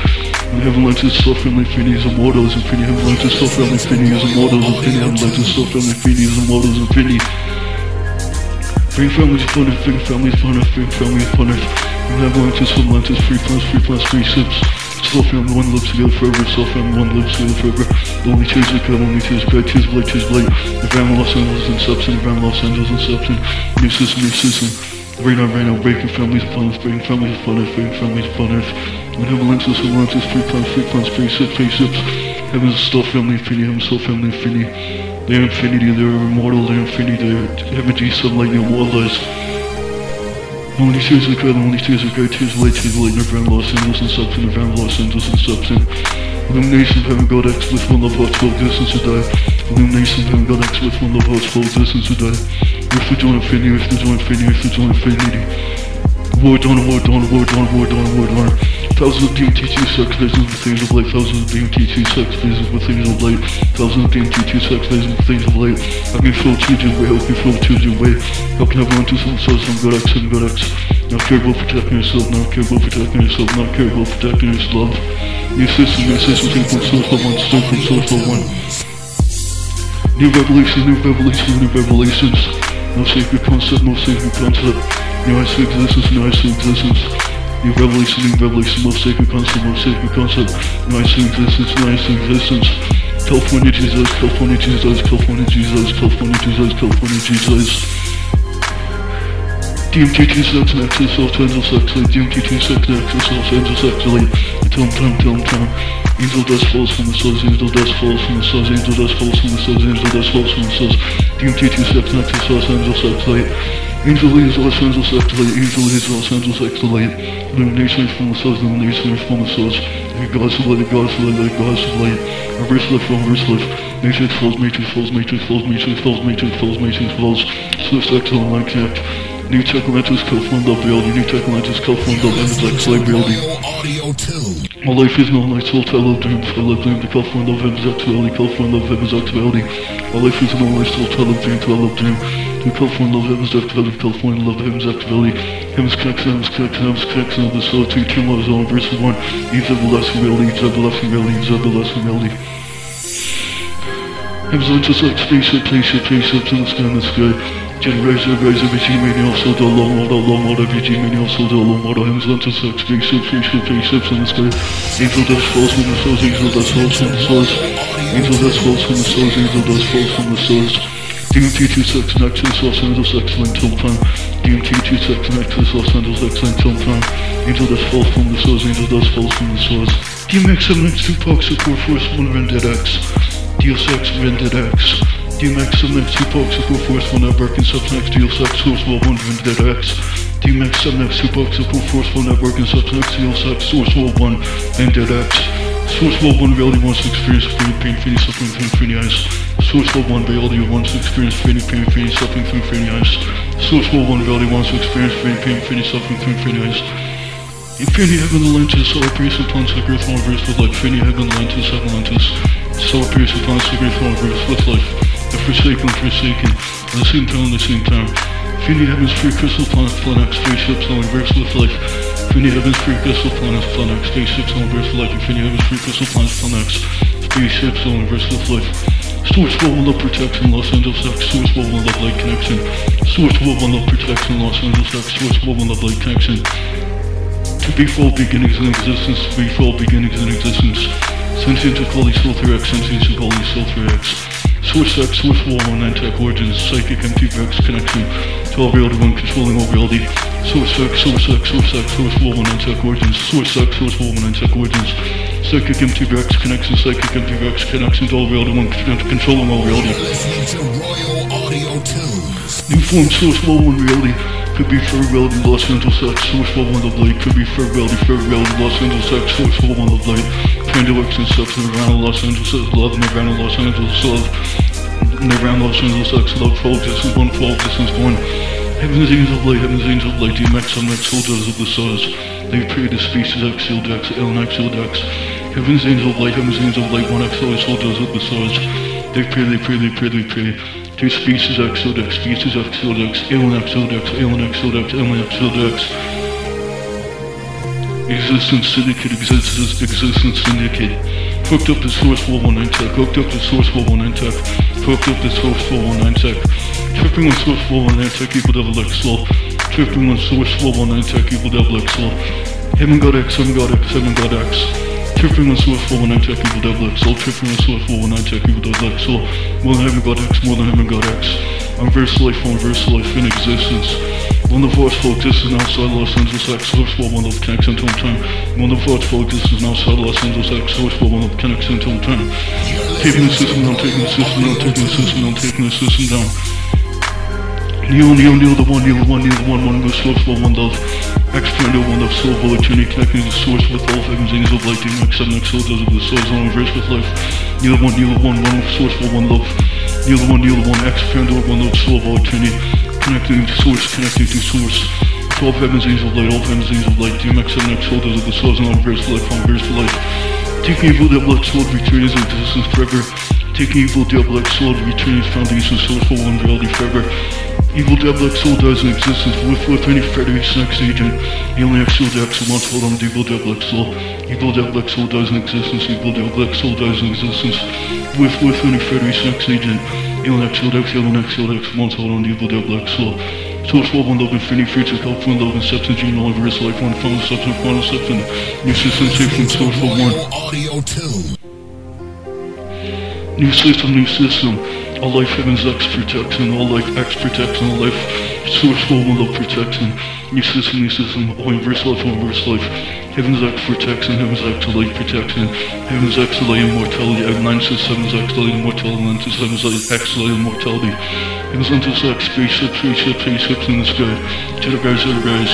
And heaven his soul family infinity is immortals, infinity heaven his soul family infinity is immortals, infinity heaven his soul family infinity is immortals, infinity. Bring families fun earth, bring families fun earth, bring families fun earth. And heaven lent his soul lent his free plans, free plans, free sips. Soul family one lives together forever, soul family one lives together forever. Lonely tears of God, lonely tears God, tears of tears of. The family Los Angeles and Substance, the family Los Angeles and Substance. New system, new system. Right now, right now, breaking families upon earth, breaking families upon earth, breaking families upon earth. When heaven heaven lends us, free plans, free plans, free sips, free sips. Heaven's soul family infinity, heaven's soul family infinity. They're infinity, they're immortal, they're infinity, they're heaven, G, sunlight, they're immortalized. Only tears of God, only tears of God, tears of light, tears of light, Nirvana, Los Angeles, and substance, Nirvana, Los Angeles, and substance. Illumination of heaven, God X with one love, hearts full existence to die. Illumination of heaven, God X with one love, hearts full existence to die. Earth to join infinity, earth to join infinity, earth to join infinity. War, dawn, war, dawn, war, dawn, war, dawn, war, dawn. Thousands of DMT2 sex phases with things of light, thousands of DMT2 sex phases with things of light, thousands of DMT2 sex phases with things of light. I can feel changing way, I can feel changing way. How can everyone do some souls from God X and God X? Not care about protecting yourself, not care about protecting yourself, not care about protecting yourself. New system, new system, take from source for one, start from source for one. New revelations, new revelations, new revelations. No sacred concept, no sacred concept. New to existence, new to existence. New revelation, revelation, no sacred concept, no sacred concept. To existence, to existence. California Jesus, California Jesus, California Jesus, California Jesus, California Jesus. DMT2 sex Los Angeles sex late, DMT2 sex nexus, Los Angeles sex late. Tell him, tell him, tell him, tell him. Angel dust falls from the stars, angel dust falls from the stars, angel dust falls from the stars, angel dust falls from the stars. DMT2 sex Los Angeles sex late. Angel leaves Los Angeles late, angel leaves Los Angeles late. Illumination from the stars, illumination from the stars. Gods of light, gods of light, gods of light. Reverse life, reverse life. Matrix falls, matrix falls, matrix falls, matrix falls, matrix falls, matrix falls. Swift excellent line connect. New tech lenses, California love reality. New tech lenses, California love lenses, like light reality. Audio, audio 2. My life is not like soul, I love dreams, I love dreams, the California love heaven's actuality, California love heaven's actuality. My life is not like soul, I love dreams, I love dream. The California love heaven's actuality, California love heaven's actuality. Heaven's connection, heaven's connection, heaven's connection of the soul, two, loves, all verses one. Eve's everlasting reality, eve's everlasting reality, eve's everlasting reality. Heaven's on just like spaceship, spaceship, spaceships in the sky, in the sky. Generator, Razor, VG, Mania, Soldo, Low Model, Low Model, VG, Mania, Soldo, Low Model, Hems, Lentil, Sex, Spaceship, Spaceship, Spaceships in the sky. Angel dust falls from the stars, Angel dust falls from the stars. Angel dust falls from the stars, Angel dust falls from the stars. DMT 26 Nexus, Los Angeles, excellent till time. DMT 26 Nexus, Los Angeles, excellent till time. Angel dust falls from the stars, Angel dust falls from the stars. DMX 7X 2 Pox, Support Force 1 Vendetta X. Deus Ex Vendetta X. DMX 7X 2 Pox, Support Force 1 Network and Subnex Deus Ex Source World 1 Vendetta X. DMX 7X 2 Pox, Support Force 1 Network and Subnex Deus Ex Source World 1 Vendetta X. Source 1 reality wants to experience pain, pain, pain, suffering through infinity eyes. Source 1 reality wants to experience pain, pain, pain, suffering through infinity eyes. Source 1 reality wants to experience pain, pain, pain, suffering through infinity eyes. Infinity heaven Atlantis, solar pierce upon sacred throne of earth with life. Infinity heaven Atlantis, Atlantis. Solar pierce upon sacred throne of earth with life. The forsaken, forsaken. At the same time, at the same time. You need heaven's Free Crystal Planet Flanax 36 on Reverse with Life. need heaven's Free Crystal Planet Flanax 36 on Reverse with Life. need heaven's Free Crystal Planet Flanax 36 on Reverse with Life. Source World Love Protection, Los Angeles X, Source World Love Light Connection. Source World Love Protection, Los Angeles X, Source World Love Light Connection. To be full beginnings in existence, to be full beginnings in existence. Sentient to Kali Soul 3X, Sentient to Kali Soul 3X. Sourcex, Source Wall, Nantech Origins, Psychic, empty MTVX Connection, twelve every other one controlling all reality. Sourcex, Sourcex, Sourcex, Source Wall, Nantech Origins, Sourcex, Source Wall, Nantech Origins, Psychic, empty MTVX Connection, Psychic, empty MTVX Connection, twelve every other one controlling all reality. New form, Source Wall, and reality could be for reality Los Angeles X source flow one of light could be for reality for reality Los Angeles X source flow one of light X and Sex Nirvana Los Angeles X love Nirvana Los Angeles love Nirvana Los Angeles X love fall distance one fall distance one Heaven's angels of light, heaven's angels of light, DMX, MX, soldiers of the stars. They pray to species X, shield X, LNX, shield X. Heaven's angel of light, heaven's angel of light, one X, soldiers of the stars. They pray, they pray, they pray, they pray. To species X, shield species X, shield X, LNX, shield X, LNX, shield X, LNX, shield X. Existence syndicate, existence, existence syndicate. Hooked up to source 419 tech, hooked up to source 419 tech, hooked up to source 419 tech. Tripping on source 419 tech equal double X slow. Tripping on source 419 tech equal double X slow. Heaven God X, heaven God X, heaven God X. Tripping on source 419 tech equal double X slow. Tripping on source 419 tech equal double X slow. More than heaven God X, more than heaven God X. On verse life, on verse life in existence. One of us existence outside Los Angeles X, source for one of connection to time. One of us existence outside Los Angeles X, source for one of connection to time. Taking the system down, taking the system down, taking the system down, taking the system down. Kneel, kneel, kneel, the one, the one, kneel, the one, one with source for one love. Expand one love, soul, volatility, connecting the source with all angels of light, seven X, soldiers of the souls, on reverse with life. Kneel, the one, kneel, the one, one with source for one love. Kneel, the one, kneel, the one, expand one love, soul, volatility connecting to source, connecting to source. To all heavens, angels of light, all heavens, angels of light, DMX, 7X, soldiers of the souls, and on verse life, on verse life. Taking evil, devil, X, sword, return his existence forever. Taking evil, devil, X, sword, return his foundation, source for one reality forever. Evil devil X soul dies in existence with with any Federation X agent. Alien X soul X wants hold on to evil devil X soul. Evil devil X soul dies in existence. Evil devil X soul dies in existence with with any Federation X agent. Alien X soul X, Alien X soul X wants hold on to evil devil X soul. Source love one love infinity future help one love substance gene all verse life one final substance final system safe from source love one Audio. New system, new system. All life heavens X protection, all life X protection, all life source one love protection. New system, new system, all inverse life, all inverse life. Heavens X protection, heavens X light protection. Heavens X light immortality, Atlantis, heavens X light immortality, Atlantis, heavens light X light immortality. Heavens Atlantis X, spaceship, spaceship, spaceships in the sky. Jedi guys, Jedi guys.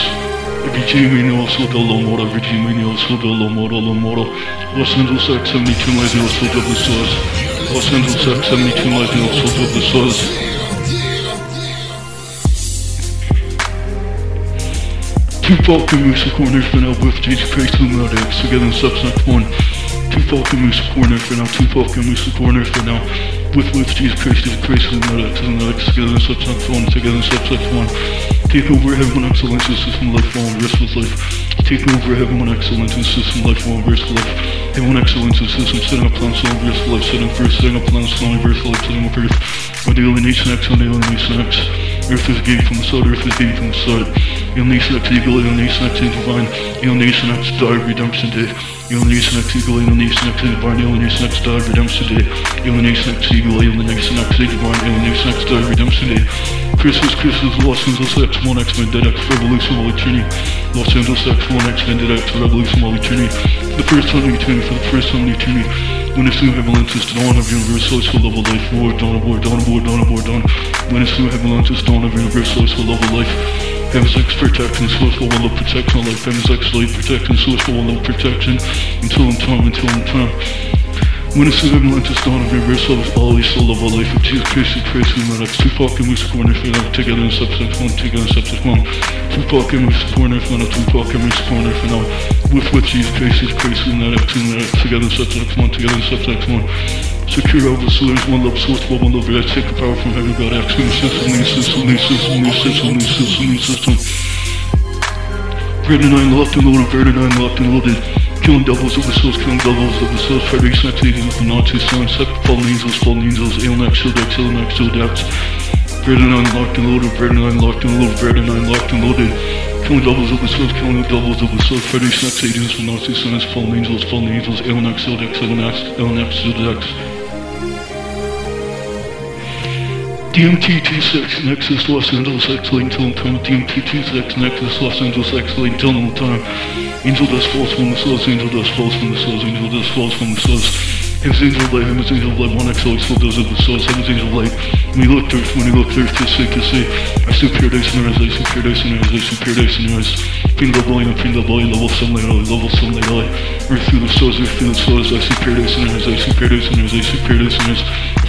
Every Gemini also the low model, every Gemini also the low model, low model. Los Angeles X 72 light also double source. Los Angeles X 72 light also double source. Two Falcon Moose corners for now with Christ Illuminati X together in Subsect 1. Two Falcon Moose corners for now, two Falcon Moose corners for now. With with Jesus Christ Illuminati X and X together in Subsect 1, together in Subsect 1. Take over heaven, excellence, system, life, all restless life. Take over heaven, excellence, system, life, all restless life. Heaven, excellence, system, setting up plans, all restless life, setting first, setting up plans, all restless life, setting up earth. On the alienation X, on the alienation X. Earth is gate from the side, earth is gate from the side. Alienation X, eagle, alienation X, divine. Alienation X, die, redemption day. Yolun next sigol, yolun sınıf sigol, barn, next sınıf star, redem süde. Yolun next sigol, yolun sınıf sigol, barn, next sınıf star, redem süde. Christmas, Christmas, Los Angeles X, One X Men, Dead X, Revolution, All Eternity. Los Angeles X, One X Men, Dead X, Revolution, All Eternity. The first time you tune for the first time you tune When it's new heaven lenses, dawn of universal, soul level life, war, dawn of war, dawn of war, dawn of war, dawn. When it's new heaven lenses, dawn of universe, universal, soul level life. MSX protection, celestial level protection, I like protecting light protection, one level protection, until I'm time, until I'm time. Witticism lent us down a reversal of all the soul of all life of Jesus Christ and Trace and Maddox. Tupac and Wiz Corner fell out together in substance one, together in substance one. Tupac and Wiz Corner fell out, Tupac and Wiz Corner fell out. With what Jesus Christ is Christ and Maddox and together in substance one, together in substance one. Secure all the soul is one love, source, love, one love, I take the power from heaven, God acts in the system, the system, the system, the system, the system, the system. Verdant I locked and loaded, verdant I locked and loaded. Killing devils, over souls, killing devils, over souls, Frederick's next leading with the Nazi sign, second fallen angels, fallen angels, ill next, ill dex, ill next, ill dex. Bread and unlocked and loaded, bread and unlocked and loaded, bread and unlocked and loaded. Killing devils, over souls, killing devils, over souls, Frederick's next leading with the Nazi signs, fallen angels, fallen angels, ill next, ill dex, ill next, ill next, ill dex. DMT26 Nexus Los Angeles X Lane Till Time DMT26 Nexus Los Angeles X Lane Till Time Angel dust falls from the source, angel dust falls from the source, angel dust falls from the source. Angel of light, angel of light, one XL still does of the source, angel of light. When you look to when you look to to see, to see. I see paradise in your eyes, I see paradise in your eyes, I see paradise in your eyes. Feel the volume, feel the volume, level sunlight, eye, level sunlight, eye. Earth through the stars, earth through the stars, I see paradise in your eyes, I see paradise in your eyes, I see paradise in your eyes.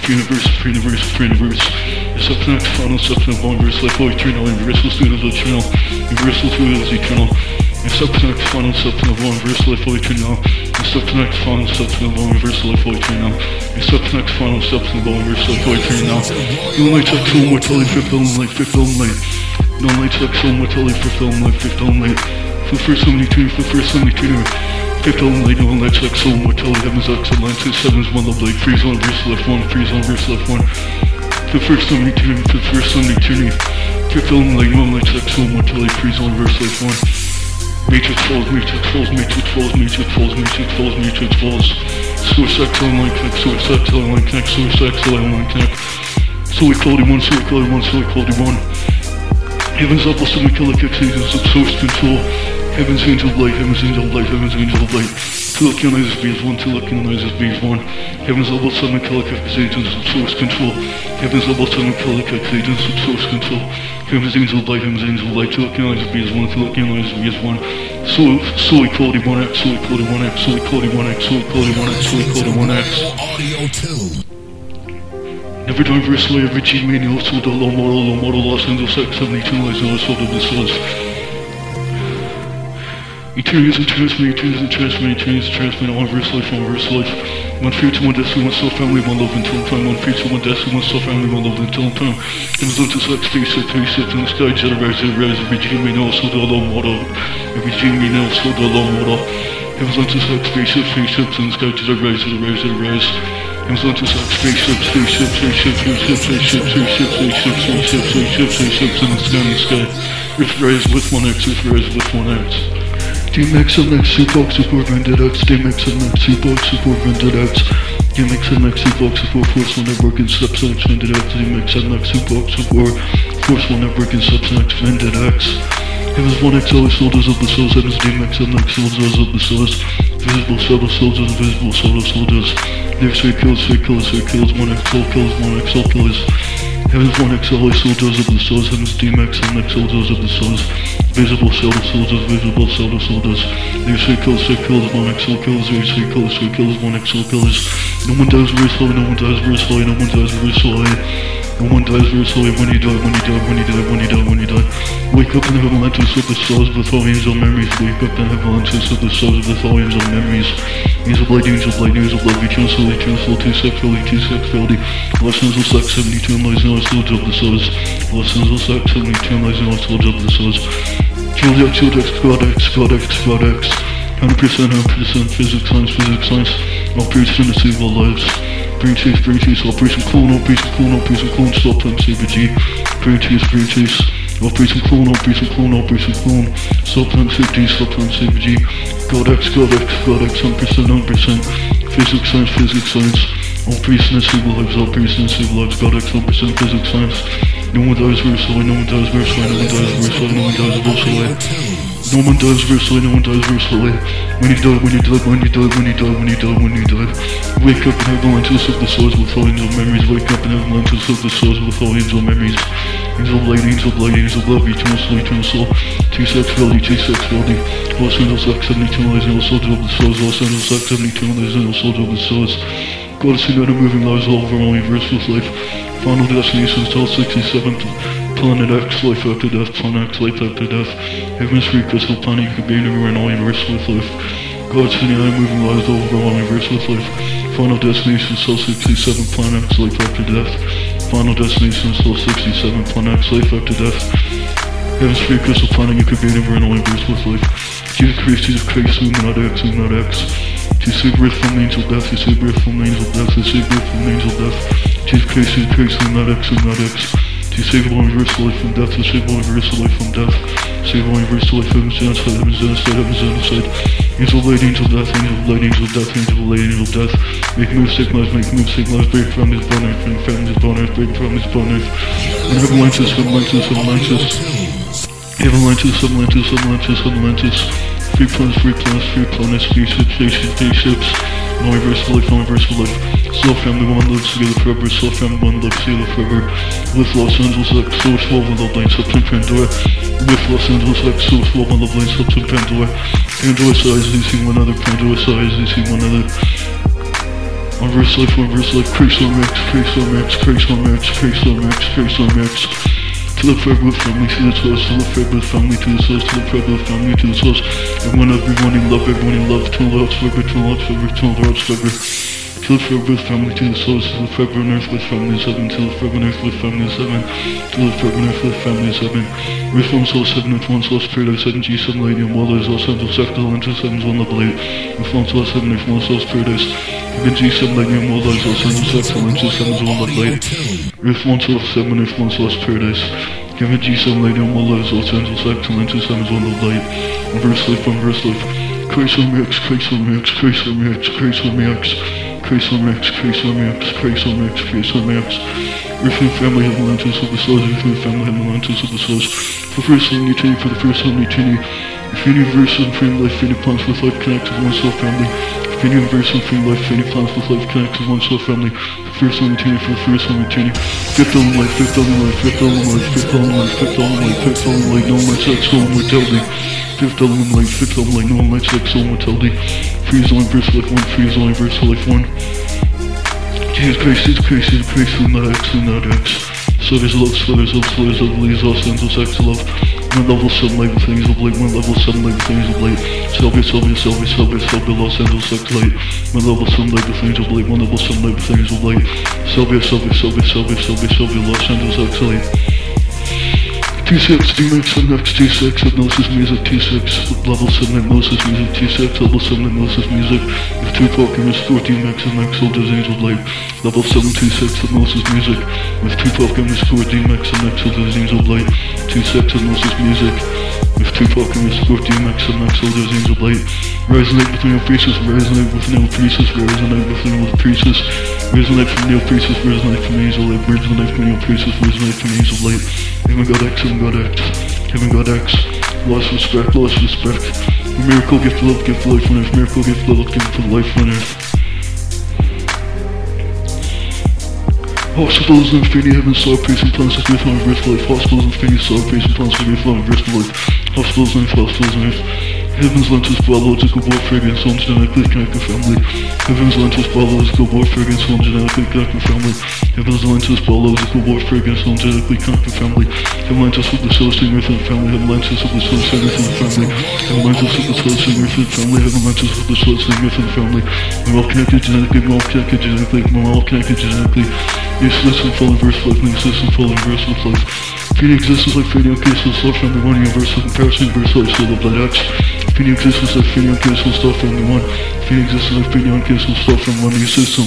Universe, free universe, free universe. Substance, final substance, one verse, life, all oh, eternal, universal student is eternal, universal is eternal. And subconnect final, subconnect long, reverse life fully true now. And subconnect final, subconnect long, reverse life fully true now. And subconnect final, subconnect long, reverse life fully true now. You only took two more till you fulfill my fulfill my. No light took so much till you fulfill my fulfill my. For first 72, for first 72. Fifth on light, no light took so much till you heaven's ox, line two sevens, one love light, freeze on, verse left one, freeze on, verse left one. The first 72, the first 72. Fifth on light, no light like so much till freeze on, verse left one. Matrix falls, matrix falls, matrix falls, matrix falls, matrix falls, matrix falls. Suicide till line connect, suicide till line connect, suicide till line connect. Solar quality one, solar quality one, solar quality one. Heaven's up, also killer kick seasons of source control. Heaven's angel of light, heaven's angel of light, heaven's angel of light. Telekinizes bees one, telekinizes bees one. Heaven's level seven killer kick agents of source control. Heaven's level seven killer kick agents of source control famous angel of light, famous of 1x, 1x, 1x, 1x, 1x. Audio 2. Never done every G-Mania, also the low model, low model, Los Angeles X72, Lies, Lies, Soul, Source. Eternities and transmit, eternities and transmit, eternities and transmit, all verse life, all verse life. One future, one destiny, one soul family, one love until time. One future, one destiny, one soul family, one love until time. Heaven's unto sex, face, sex, face, sex, in the sky, jet, rise, rise, every G manual, so the low model. Every G manual, so the low model. Heaven's unto sex, spaceship, spaceships, in the sky, jet, rise, rise, rise. Heaven's unto sex, spaceship, spaceship, spaceship, spaceship, spaceship, spaceship, spaceship, spaceship, spaceship, spaceships, in the sky, in the sky. Earth rise with one X, Earth rise with one X. DMX MX Suplex support Vended X DMX MX Suplex support Vended X DMX MX Suplex support Force One Network and Subsex Vended X DMX MX Suplex support Force One Network and Subsex Vended X. Heavens one X always soldiers of the souls Heavens DMX MX soldiers of the souls Visible subtle soldiers Visible subtle soldiers. There's three kills, three kills, three kills One X all kills, one X all kills Heavens one X always soldiers of the souls Heavens DMX MX soldiers of the souls Visible solar soldiers, visible solar soldiers. There's three kills, three kills, one XL kills, there's three kills, three kills, one XL kills. No one dies very slowly, no one dies very slowly, no one dies very slowly. No one dies versely when you die, when you die, when you die, when you die, when you die. Wake up in the Atlantis of the stars with all angel memories. Wake up in the Atlantis of the stars with all angel memories. Angel blade, angel blade, angel blade, eternal soul, eternal soul, two sexuality, two sexuality. Lessons of sex, 72 lies in our souls of the stars. Lessons of sex, 72 lies in our souls of the stars. Shield X, Shield X, God X, God X, God X. 100%, 100% physics, science, physics, science. All percent to save our lives. Brain chase, operation clone, operation clone, operation clone, stop time, save a G. Brain chase, brain chase. Operation clone, operation clone, operation clone. Stop time, save G, stop. God X, God X, God X, 100%, 100%. Physics, science, physics, science. All to save lives, all to save lives. God X, 100% physics, science. No one dies versely, no one dies versely, no one dies versely, no one dies versely. No one dies versely, no one dies versely. When you die, when you die, when you die, when you die, when you die, when you die. Wake up and in avalanches of the souls with all angel memories. Wake up and in avalanches of the souls with all angel memories. Angel light, angel light, angel love, eternal soul, eternal soul. Two sexuality, two sexuality. Los Angeles X, 72 lies, angel soldier of the souls. Los Angeles X, 72 lies, angel soldier of the souls. God is seen of moving lives all over our universe with life. Final destination until 67th. Planet X, life after death, Planet X, life after death. Heaven's free crystal planet, you could be anywhere in all universe with life. God's sending out moving lives all over all universe with life. Final destination, Cell 67, Planet X, life after death. Final destination, Cell 67, Planet X, life after death. Heaven's free crystal planet, you could be anywhere in all universe with life. Jesus Christ, Jesus Christ, Illuminati X, Illuminati X. To save breath from the angel death, to save breath from the angel death, to save breath from the angel death. Jesus Christ, Jesus Christ, Illuminati X, Illuminati X. To save all universal life from death, to save all universal life from death. Save all universal life, heaven's genocide, heaven's genocide, heaven's genocide. Angel of light, angel of death, angel of light, angel death, angel light, angel death. Make moves, take lives, make moves, take lives, break from his bone earth, break from his bone earth, break from his bone earth. And heaven Atlantis, heaven Atlantis, heaven Atlantis. Heaven Atlantis, heaven Atlantis, heaven Atlantis, heaven Atlantis. Free planets, free planets, free planets, spaceships, spaceships, spaceships. No universal life, no universal life. Soul family, one lives together forever. Soul family, one lives together forever. With Los Angeles Soul 12, and Love Line, Substance Pandora. With Los Angeles Soul 12, and Love Line, Substance Pandora. Pandora size, they see one another. Pandora size, they see one another. Universe life, universe life, Crazy Max, Crazy Max, Crazy Max, Crazy Max, Crazy Max. To live forever family to the source, to live forever family to the source, to live forever family to the source. Everyone, everyone in love, everyone in love, to love forever, to love forever, to love forever. To live forever family to the source, to live forever on with family is heaven, to live forever on with family is heaven, to live forever on with family is heaven. Earth one soul, seven, earth one soul, spirit, seven, G, seven, lady, and water is all central sector, into seven's one level eight. Earth one soul, seven, earth one soul, spirit, Even G, seven, lady, and water is all central sector, into seven's one level eight. Earth one soul, seven, earth one soul, spirit, Given G7 lady on one lives, Los Angeles excellent, two sevens on the light. Reverse life, reverse life. Chrysler Mix, Chrysler Mix, Chrysler Mix, Chrysler Mix. Chrysler Mix, Chrysler Mix, Chrysler Mix, Chrysler Mix. Earthly family have Atlantis of the souls, Earthly family have Atlantis of the souls. For the first time, unity, for the first time, unity. If universe and free life, any plans with life connected, one soul family. Universe and free life, any plans with life connected, one soul family. The first time, unity, for the first time, unity. Fifth element life, fifth element life, fifth element life, fifth element life, fifth element life, fifth element life, no more sex, soul mortality. Fifth element life, fifth element life, no more sex, soul mortality. Freeze line verse life one, freeze line verse life one. Jesus Christ, Jesus Christ, Jesus Christ, and not X, and not X. So there's love, so there's love, so there's love, Lee's Los Angeles X love. One level light with things of light, one level light with things of light. Sylvia, Sylvia, Sylvia, Sylvia, Sylvia, Los Angeles X light. One level light with things of light, one level light with things of light. Sylvia, Sylvia, Sylvia, Sylvia, Sylvia, Sylvia, Los Angeles X light. T6, D-Max, Next T6, Hypnosis Music, T6, Level 7 Hypnosis Music, T6, Level 7 Hypnosis Music, with two Pokemon, 14 Max and Max Soldiers Angel Light, Level 7 T6 Hypnosis Music, with two Pokemon, 14 Max and Max Soldiers Angel Light, T6 Hypnosis Music, with two Pokemon, 14 Max and Max Soldiers Angel Light, Resonate with Neo Priestess, Resonate with Neo Priestess, Resonate with Neo Priestess, Resonate from Neo Priestess, Resonate from Angel Light, Resonate from Neo Priestess, Resonate from Angel Light, Heaven God X, Heaven God X, Heaven God X, lost respect, lost respect. Miracle gift love, gift life on earth, miracle gift love, gift of life on earth. Hospitals and infinity heaven and plans of on earth life. Hospitals and infinity and plans of on earth life. Hospitals and hospitals and. Heaven's lenses, biological war, fragrance, on genetically connected family. Heaven's lenses, biological war, fragrance, on genetically connected family. Heaven's lenses, biological war, fragrance, on genetically connected family. Heaven lenses with the soul singer the family. Heaven lenses with the soul singer the family. Heaven lenses with the soul singer the family. Heaven lenses with the soul singer the family. We're all connected genetically, we're all connected genetically, we're all connected genetically. New system, full inverse life, new system, full inverse with life. Feeding existence like feeding cases, love from the one universal comparison, verse life, soul of blood X. Feeding existence like feeding cases, stuff from the one. Feeding existence like feeding cases, stuff from one new system.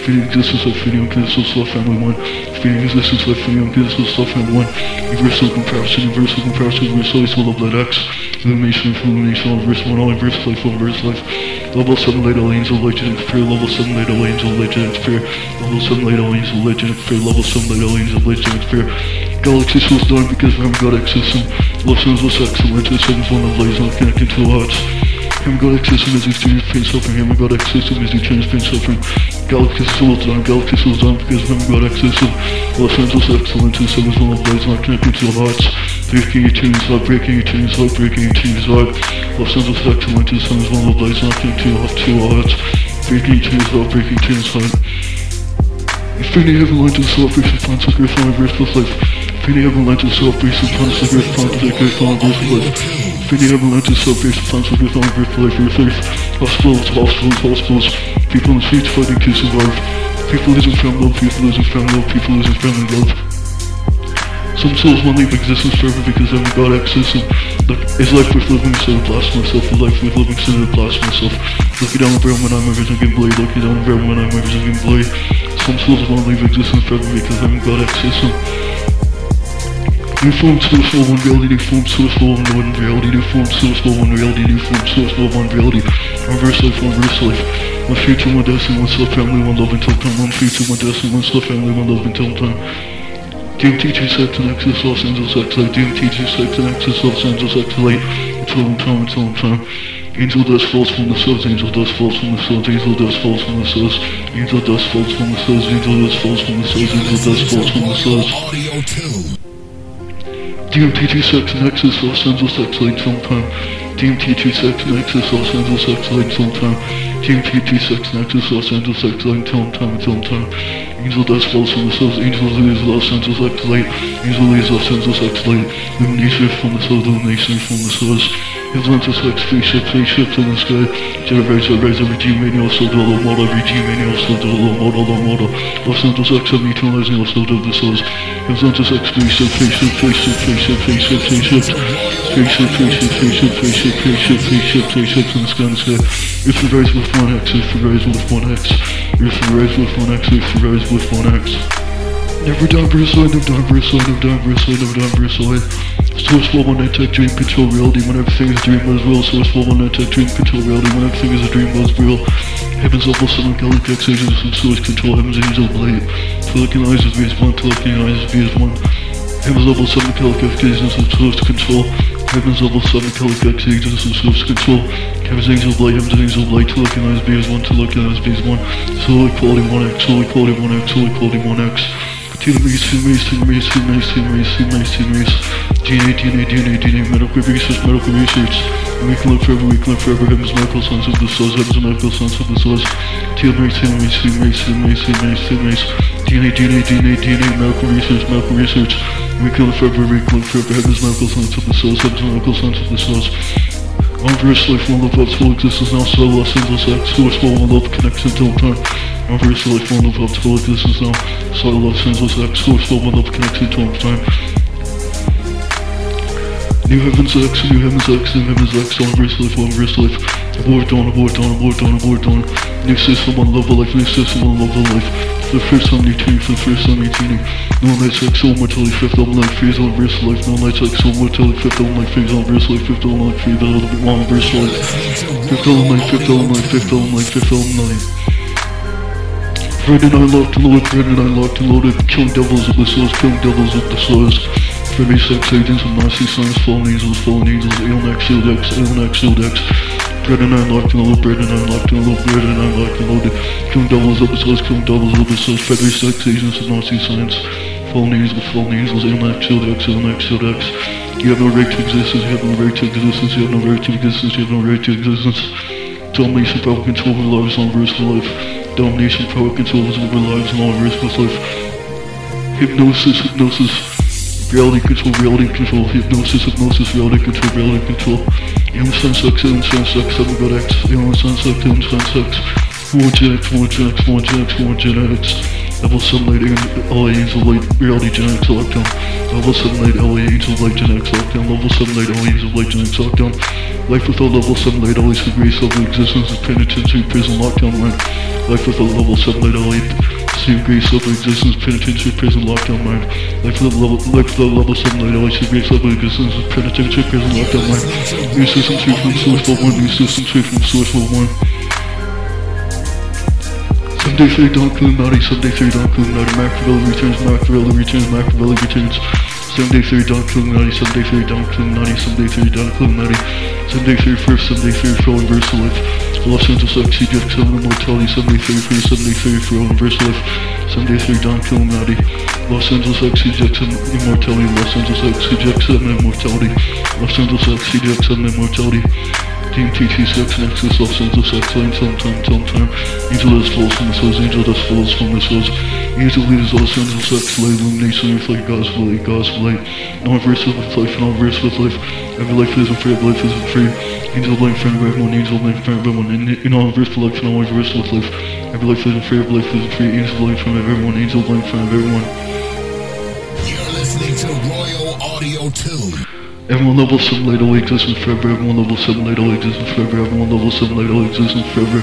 Feeding existence like feeding cases, stuff family one. Feeding existence like feeding cases, stuff family one. Universal comparison, universal comparison, life, soul of blood X. Illumination, illumination, all verse one, all verse life, all verse life. Level 7 later angel legend fear, level 7 later angel legend fear, level 7 later angel legend fear, level 7 later angel legend fear. Galaxy was done because we haven't of God existence. Lessons was excellent, it seems one of not connected to hearts. Him God existence is extreme pain suffering, him God existence is extreme pain suffering. Galaxy was done, Galaxy was done because of him God existence. Lessons was excellent, it seems one of not connected to hearts. Breaking your chains, heart, breaking your chains, heart, breaking your chains, heart. Los Angeles excellent, it seems one of not connected to hearts. Breaking your chains, heart, breaking your chains, heart. Infinity heaven light to self-reach and find sacrifice on earth life. Infinity heaven to self-reach and find sacrifice on sacrifice on earth life. Find sacrifice on earth with life. Earth, earth. Hospitals, hospitals, hospitals. People in the streets fighting to survive. People losing family love, people losing family love, people losing family love. Some souls won't leave existence forever because then God exists and look, is life worth living instead of blast myself, is life worth living instead of blast myself. Looking down the when I'm everything in blade, looking down the when I'm everything in blade. Some souls won't leave existence forever because then God exists and New form, source flow, one reality, new form, source flow, one reality, new form, source flow, one reality, new form, source flow, one reality. Reverse life, reverse life. One future, one destiny, one self family, one love until time. One future, one destiny, one self family, one love until time. DMT sex and access Los Angeles X Light. DMT sex and access Los Angeles X Light. Until time, until time. Angel dust falls from the source, angel dust falls from the source, angel dust falls from the source, angel dust falls from the source, angel dust falls from the source, angel dust falls from the source. Audio 2. DMT sex and access Los Angeles X Light until time. DMT sex and access Los Angeles X Light until time. DMT sex and access Los Angeles X Light until time, until in time. Angel dust from the source, angel leaves Los Angeles X Light, angel leaves Los Angeles X Light, illumination from the source, illumination from the source. Atlantis X spaceship, spaceships in the sky. Generate, generate every G mania, also the low model, every G mania, also the low model, low model. Los Angeles X, I'm utilizing also of the source. Atlantis X spaceship, spaceship, spaceship, spaceship, spaceship, spaceship. Spaceship, spaceship, spaceship, spaceship, spaceship, spaceship, spaceships in the sky, in the sky. If you rise with one X, if you rise with one X. If you rise with one X, if you rise with one X. Never die Brazil, never die Brazil, never die Brazil, never die Brazil. Source flow one night tech dream control reality when everything is dream was real. Source flow one night tech dream control reality when everything is a dream was real. Heavens level seven galactic agents and source control heavens angel blade. To looking eyes is one, to looking eyes is one. Heavens level seven galactic agents and source control. Heavens level seven galactic agents and source control. Heavens angel blade, heavens angel blade. To looking eyes V is one, to looking eyes V is one. Solar quality one X, solar quality one X, solar quality one X. Reese, Team Reese, Team Reese, Team Reese. DNA, DNA, DNA, DNA, medical research, medical research. We can live forever, we can live forever. Heaven's medical science of the source, heaven's medical science of the Reese, Team Reese, Team Reese, Team Reese. DNA, DNA, DNA, DNA, medical research, medical research. We can live forever, we can live forever. Heaven's medical science of the source, heaven's medical science of the source. Unverse life, one love, absolute existence now, so less Angeles X, source, one love, connects until time. Unverse life, one love, absolute existence now, so Los Angeles X, source, one love, connects until time. New Heavens X, New Heavens X, New Heavens X, Unverse life, Unverse life. Abort dawn, abort dawn, abort dawn, abort dawn. New system, one love of life, new system, one love of life. The first time, new tuning, for the first time, new tuning. No nights X, soul mortality, fifth element life, freeze on verse life. No nights X, soul mortality, fifth element life, freeze on verse life, fifth element life, freeze on verse life. Fifth element life, fifth element life, fifth element life, fifth element life. Friday night locked and loaded, Friday night locked and loaded, killing devils of the souls, killing devils of the souls. Friday sex agents and Nazi signs, fallen angels, fallen angels, alien X, shield X, alien X, shield X. Bread and I'm locked and loaded, bread and I'm locked and loaded, bread and I'm locked and loaded. Killing devils of the souls, killing devils of the souls, Friday sex agents and Nazi signs. fallen angels, fallen angels, NX, X, NX, X. You have no right to existence, you have no right to existence, you have no right to existence, you have no right to existence. Domination, power, control over lives, all verse of life. Domination, power, control over lives, and all verse of life. Hypnosis, hypnosis, reality control, reality control, hypnosis, hypnosis, reality control, reality control. Sense X, alien sense X, seven god X, X, alien sense X. More Gen X, more Gen X, more Gen X, more Gen X. Level 7 light, LA Angel Light, reality Gen X lockdown. Level 7 light, LA Angel Light, Gen X lockdown. Level 7 light, LA Angel Light, Gen X lockdown. Life without level 7 light, the grace of existence is penitentiary prison lockdown mind. Life without level 7 light, LA Save grace of existence, penitentiary prison lockdown mind. Life without level, life without level 7 light, always the grace of existence penitentiary prison lockdown mind. New system 3 from source for 1, new system 3 from source for 1. Someday three Don Illuminati, someday three Don Illuminati, Machiavelli returns, Machiavelli returns, Machiavelli returns. Someday three Don Illuminati, someday three Don Illuminati, someday three Don Illuminati. Someday three first, someday three for all universal life. Los Angeles X, CGX, seven immortality, someday three for universal life. Someday three Don Illuminati. Los Angeles X, CGX, seven immortality, Los Angeles X, CGX, seven immortality. Los Angeles X, CGX, seven immortality. DMT26 Nexus Los Angeles X Line Time Time Time Time Angel dust falls from the source Angel dust falls from the source Angel leaders Los Angeles X Light Illumination Reflect God's light God's light No verse with life No verse with life Every life isn't free Every life isn't free Angel light front of everyone Angel light front of everyone In, in all verse with life No verse with life Every life isn't free Every life isn't free Angel light front of everyone Angel light front of everyone You're listening to Roy Audio 2. Everyone level 7 light all existence forever. Everyone level 7 light all existence forever. Everyone level 7 light all existence forever.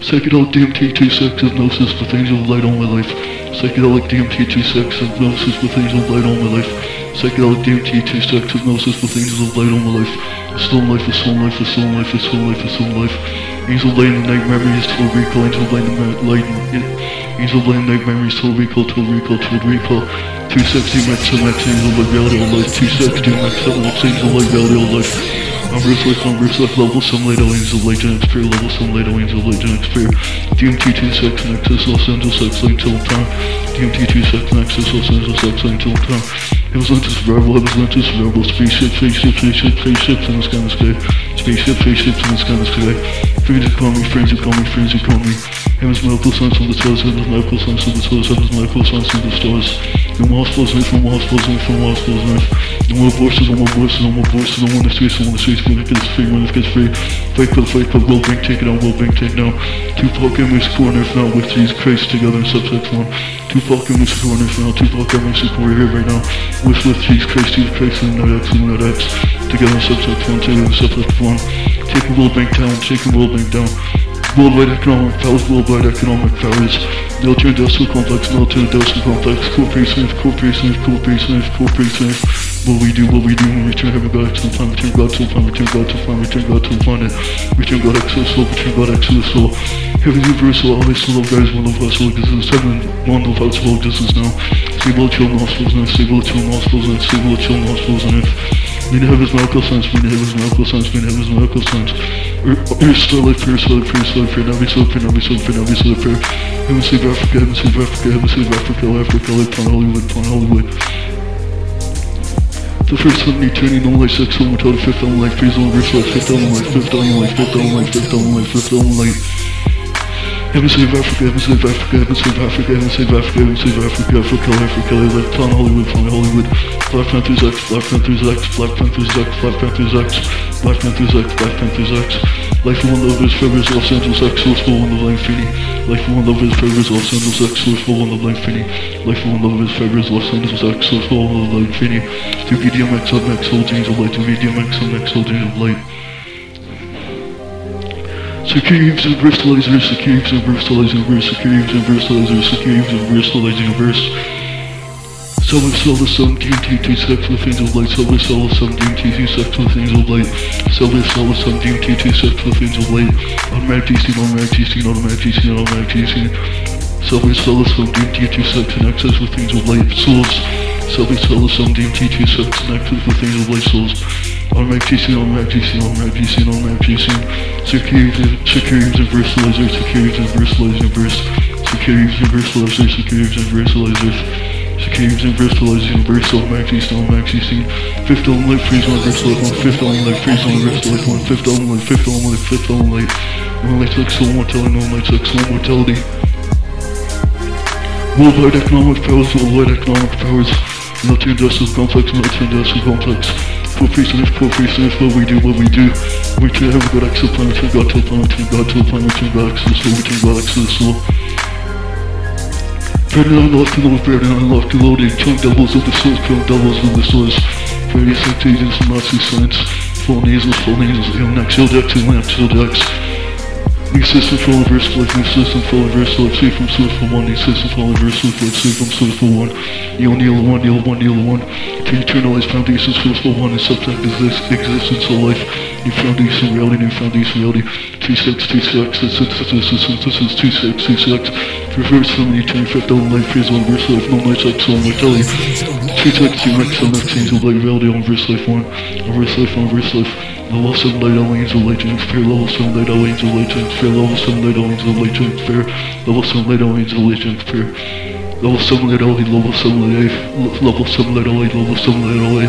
Psychedelic DMT26 hypnosis with angel of light on my life. Psychedelic DMT26 hypnosis with angel light on my life. Psychedelic DMT26 hypnosis with angels of light on my life. A stolen life, a stolen life, a stolen life, a stolen life, a stolen life. Angel light in the night memories, total recall. Angel light in the light. Angel light in the night memories, total recall, total recall, total recall. 260 max, max, angel light, reality of life. 260 max, max, angel of light, reality of life. Life, I'm Bruce Life, level some light aliens of Legend Experience, level some light aliens of Legend Experience. DMT 26 Nexus, Los Angeles X Lane till time. DMT 26 Nexus, Los Angeles X Lane till time. It was Lentus Rebel, it was Lentus Rebel, spaceship, spaceship, spaceship, spaceships in the sky in the sky. Spaceship, spaceships in the sky in the sky. Friends call me, friends call me, friends call me. Heaven's medical science of the stars, heaven's medical science of the stars, heaven's medical science of the stars. No more hospitals, no more hospitals, no more hospitals, no more voices, no more voices, no more voices, no more in the streets, no more in the streets, when it gets free, when it gets free. Fight club, fight club, World Bank, take it down, World Bank, take it down. Tupac and Mix Corner now with Jesus Christ together in subsex one. Tupac and Mix Corner now, Tupac and Mix Corner here right now. With with Jesus Christ, Jesus Christ, and Night X, and Night X. Together in subsex one, together in subsex one. Taking World Bank down, taking World Bank down. Worldwide economic powers, worldwide economic powers. Military industrial complex, military industrial complex, corporations, corporations, corporations, corporations. What we do, what we do, we return heaven God to the planet, return God to the planet, return God to the planet, return God to the planet, return God to the soul, return God to the soul. Heaven universal, always love guys, one love us, all existence, heaven, one love us, all existence now. Stable chill nostrils and stable chill nostrils and stable chill nostrils and if we in heaven's medical sense, we in heaven's medical sense, we in heaven's medical sense. Earth still life, prayer, still life, prayer, still life, prayer, navi, still prayer, navi, still prayer, navi, still prayer. Heaven save Africa, heaven save Africa, heaven save Africa, Africa, life, plan Hollywood, plan Hollywood. The first one, eternity, no life, sex, soul, mortality, fifth element life, freeze, element, verse, life, fifth element life, fifth element life, fifth element life, fifth element life, fifth element life. Heaven save Africa, heaven save Africa, heaven save Africa, heaven save Africa, heaven save Africa, Africa, Africa, life, plan Hollywood, plan Hollywood. Black Panthers X, Black Panthers X, Black Panthers X, Black Panthers X, Black Panthers X, Black Panthers X. Life of one love is forever is Los Angeles X, source for one line Finny. Life of one love is forever is Los Angeles X, source for one line Finny. Life of one love is forever is Los Angeles X, source for one line Finny. To VDMX on X, Old Angel Light, to VDMX on X, Old Angel Light. Securities and versatilizer, securities and versatilizer, securities and versatilizer, securities and versatilizer, verse. Silver Silver Sun DMT2 sex with angel light, Silver Silver Sun DMT2 sex with angel light, Silver Silver Sun DMT2 sex with angel light, automatic DC, automatic DC, automatic DC, automatic DC. Silver Silver Sun DMT2 sex and access with angel light, souls. Silver Silver Sun DMT2 sex and access with angel light, souls. Automatic DC, automatic DC, automatic DC, automatic DC. Securities, securities and versatilizer, securities and versatilizer, verse. Securities universalizers, securities universalizers. Securities universalizers, universal, maxi stone, maxi scene. Fifth element light, freeze on, verse life one. Fifth element light, freeze on, verse life one. Fifth element light, fifth element light, fifth element light. No light, sex, soul mortality, no light, sex, soul mortality. Worldwide economic powers, worldwide economic powers. Military industrial complex, military industrial complex. And for what we do, what we do. We can have a good exoplanet, turn God to the planet, turn God to the planet, turn God to the soul, we turn God to the soul. Burning on lofty load, burning on lofty loading, chunk devils of the souls, chunk devils of the souls. Various and Nazi science. Full nasals, full nasals, ill axial decks, ill axial decks. New system for universal life, new system for universal life, safe from source for one, new system for universal life, safe from source for one. Neil, Neil, one, Neil, one, Neil, one. To eternalize foundations, source for one, and subject exist, existence of life. New foundation reality, new foundation reality. Two sex, two sex, the synthesis, the synthesis, two sex, two sex. Reverse from the eternal effect on life, phase universal life, no light, sex, on mortality. Two sex, two rex, on that change of light, reality, universal life one, universal life, universal life. Level 7 light all angel light and fear. Level 7 light angel light and fear. Level 7 light angel light and fear. Level 7 light angel light and fear. Level 7 light all level 7 light level 7 light all level 7 light all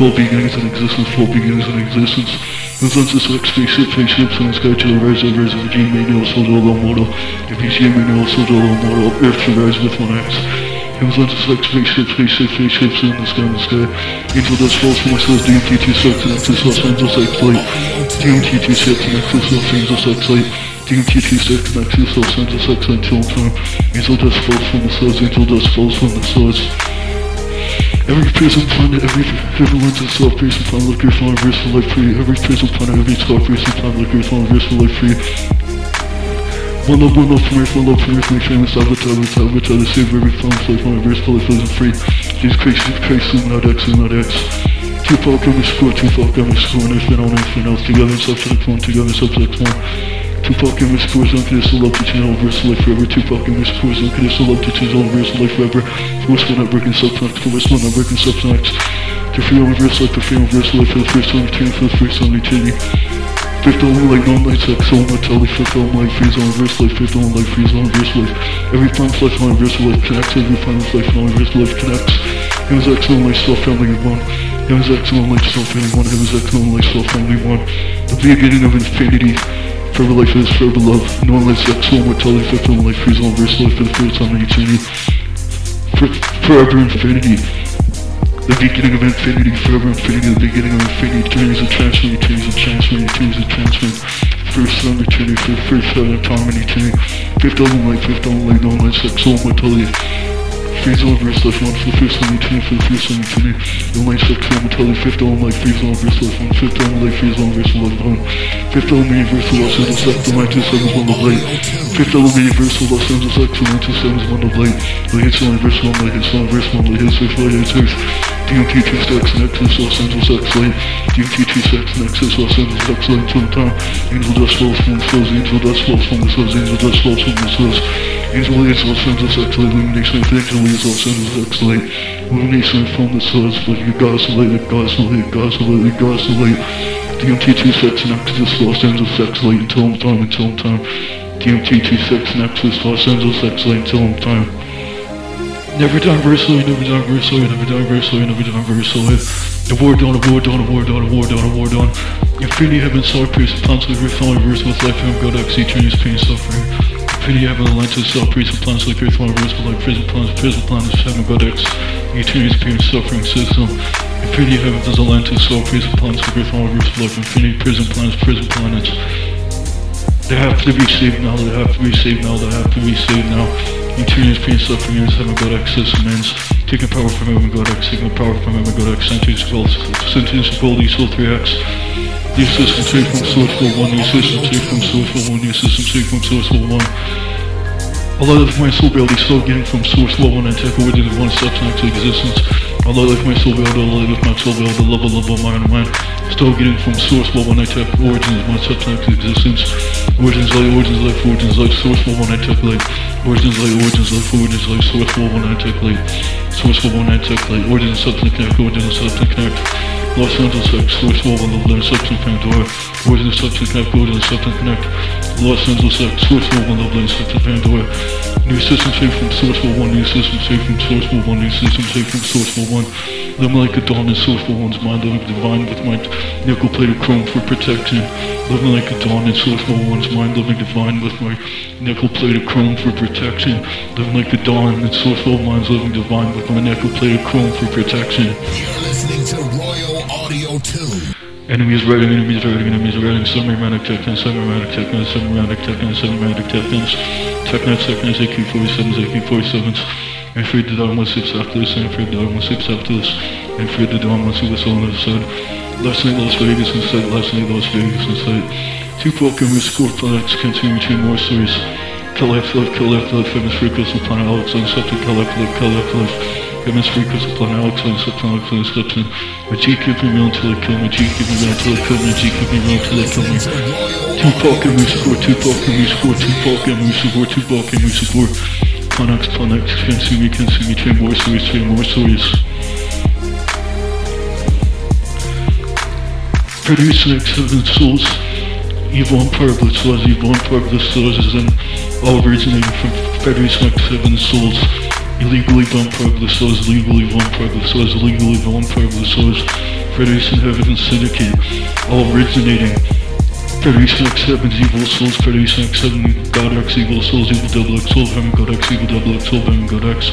Full beginnings in existence, full beginnings in existence. Consensus X spaceship, spaceships in the sky to the rise of rise of the G manual soldier low model. If you see a manual soldier low model, Earth to rise with one X. Consensus X spaceship, spaceship, spaceships in the sky, in the sky. Angel dust falls from my source, DMT 2 sex, Nexus, Los Angeles X light. DMT 2 sex, Nexus, Los Angeles X light. DMT 2 sex, Nexus, Los Angeles X light, till time. Angel falls from the angel dust falls from the. Every prison planet, every every lens itself, prison planet, look your phone, verse for life free. Every prison planet, every star, prison planet, look your phone, verse for life free. One love, one love from one love from earth, make famous avatar, avatar, avatar, to save every phone, life on verse for life isn't free. Jesus Christ, Jesus Christ, Illuminati X, Illuminati X. Tupac, every score, Tupac, every score, and everything on everything else, together, subject one, together, subject one. Tupac and Miss Scores unconditional love to channel verse life forever. Tupac and Miss Scores unconditional love to channel verse life forever. Force one not breaking subtext, force one not breaking subtext. To free reverse life, to free reverse life for the first time eternity, for the first time eternity. Fifth element light, non light sex, soul mortality, fifth element light, freeze on reverse life, fifth element light, freeze on reverse life. Every planet's life on reverse life connects, every planet's life on reverse life connects. Heaven's excellent light, self family one. Heaven's excellent light, self family one. Heaven's excellent light, self family one. The beginning of infinity. Forever life is forever love. No one lives sex, soul mortality, fifth element life, freeze on reverse life for the first time in eternity. For, forever infinity. The beginning of infinity, forever infinity, the beginning of infinity, eternities of transfer, eternities of transfer, eternities of transfer. First time eternity, first time in time and eternity. Fifth light, fifth light, no lives sex, soul mortality. Freeze on reverse life one for the first time eternity, for the first time eternity. No light sex, soul mortality, fifth element light, freeze on reverse life one, fifth element light, freeze on reverse life one. Fifth element universal, Los Angeles X, the 927 one of light. Fifth element universal, Los Angeles X, the 927 one of light. The hits on universal, one light, hits on reverse, one light, hits life, light, hits earth. DMT 2 sex, Nexus, Los Angeles X light. DMT 2 sex, Nexus, Los Angeles X light, until time. Angel dust falls from the source, angel dust falls from the source, angel dust falls from the source. Leads Los Angeles X light, illumination leads Los Angeles X light. Illumination from the source, but you God's light, God's light, God's light, God's light. DMT 2 Nexus, Los Angeles light, until time, until time. DMT 2 sex, Nexus, Los Angeles light, until time. Never done versely, never done versely, never done versely, never done versely. The war done, a war done, a war done, a war done, a war done. Infinity heaven, solar pierce, earth, all reverse with life, and God, X, eternity's pain, suffering. Heaven, Atlantis, solar pierce, plants like earth, reverse with life, prison planets, prison planets, heaven, God, X, eternity's pain, suffering system. Infinity heaven, there's Atlantis, solar pierce, plants like earth, reverse with life, infinity, prison planets, prison planets. They have to be saved now, they have to be saved now, they have to be saved now. Eternity's pain, suffering, is heaven, God, X, this immense. Taking power from heaven, God, X, taking power from heaven, God, X, sentence, gold, sentence, gold, equal 3X. New system, take from source for one, new system, take from source for one, new system, take from source for one. A lot of my soul ability still getting from source level one and take over to one substance existence. A lot of my soul ability, a lot of my soul ability, level level mind mind. Still getting from source level and I take origins one substance to existence. Origins light, origins life, origins life, source level and I take light. Origins light, origins life, origins life, source level and I take light. Source level and I take light. Origins substance connect, origins substance connect. Los Angeles X, source level, the letter substance Pandora. Origins substance connect, origins substance connect. Los Angeles X, Sourceful One, Love Lane, Sex of Pandora. New system safe from Sourceful One, new system safe from Sourceful One, new system safe from Sourceful One. Them like a dawn in Sourceful One's mind, living divine with my nickel plated chrome for protection. Living like a dawn in Sourceful One's mind, living divine with my nickel plated chrome for protection. Living like the dawn in Sourceful Minds, living divine with my nickel plated chrome for protection. You're listening to Roy Audio Tunes. Enemies riding, enemies riding, enemies riding, semi-romantic techness, semi-romantic techness, semi-romantic techness, semi-romantic techness, techness, techness, AK-47s, AK-47s. I'm afraid to die once it's after this, I'm afraid to die once it's after this, I'm afraid to die once it was on the other. Last night Las Vegas inside, last night Las Vegas inside. Two Pokemon score products continue two more stories. Collect life, collect life, famous free crystal planet Alex, unsubject, collect life, collect life. Famous free crystal planet Alex, unsubject, Alex, unsubject. My G keep me real until they kill me, G keep me real until kill me, G keep me real until kill me. To Two score, two Pokemon score, two score, two Pokemon score. Planex, Planex, can't see see me, train more stories, train more stories. Produce like seven souls. Yvonne Parblitz was Yvonne Parblitz was is in all originating from Frederick's like seven souls. Illegally Von Parblitz was legally Von Parblitz was legally Von Parblitz was Frederick's Inheritance Syndicate. All originating Frederick's like seven evil souls, Frederick's like seven God X evil souls, evil double X, soul heaven God X, evil double X, soul heaven God X.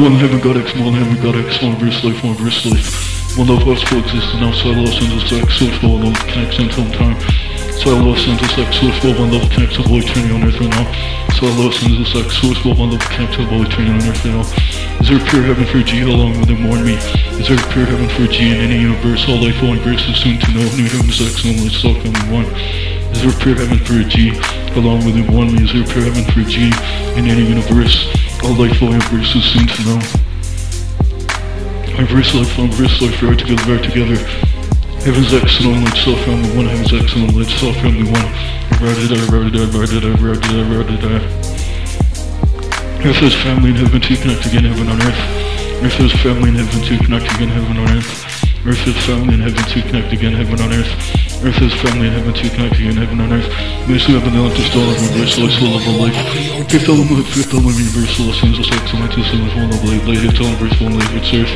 One heaven God X, one heaven God X, one verse life, one verse life. One love us for existence outside Los Angeles X, source one love connects until time. So Los Angeles X, source for one love connects to void eternity on earth right now. So Los Angeles X, source for one love connects to void eternity on earth right now. Is there a pure heaven for G along with him warn me? Is there a pure heaven for G in any universe? All life, all universe is soon to know. New heavens X, only self only one. Is there a pure heaven for a G along with him warn me? Is there a pure heaven for a G in any universe? All life, all universe is soon to know. My verse life, verse life, right together, right together. Heaven's and only self family one, heaven's and only self family one. I, right did I, right did I, right did I. Earth has family in heaven to connect again, heaven on earth. Earth has family in heaven to connect again, heaven on earth. Earth has family in heaven to connect again, heaven on earth. Earth has family in heaven to connect again, heaven on earth. Mercy of the dawn of universal, I still a life. Fifth element, fifth element, universal, Atlantis, and with one of light, light, it's all verse, one light, it's earth.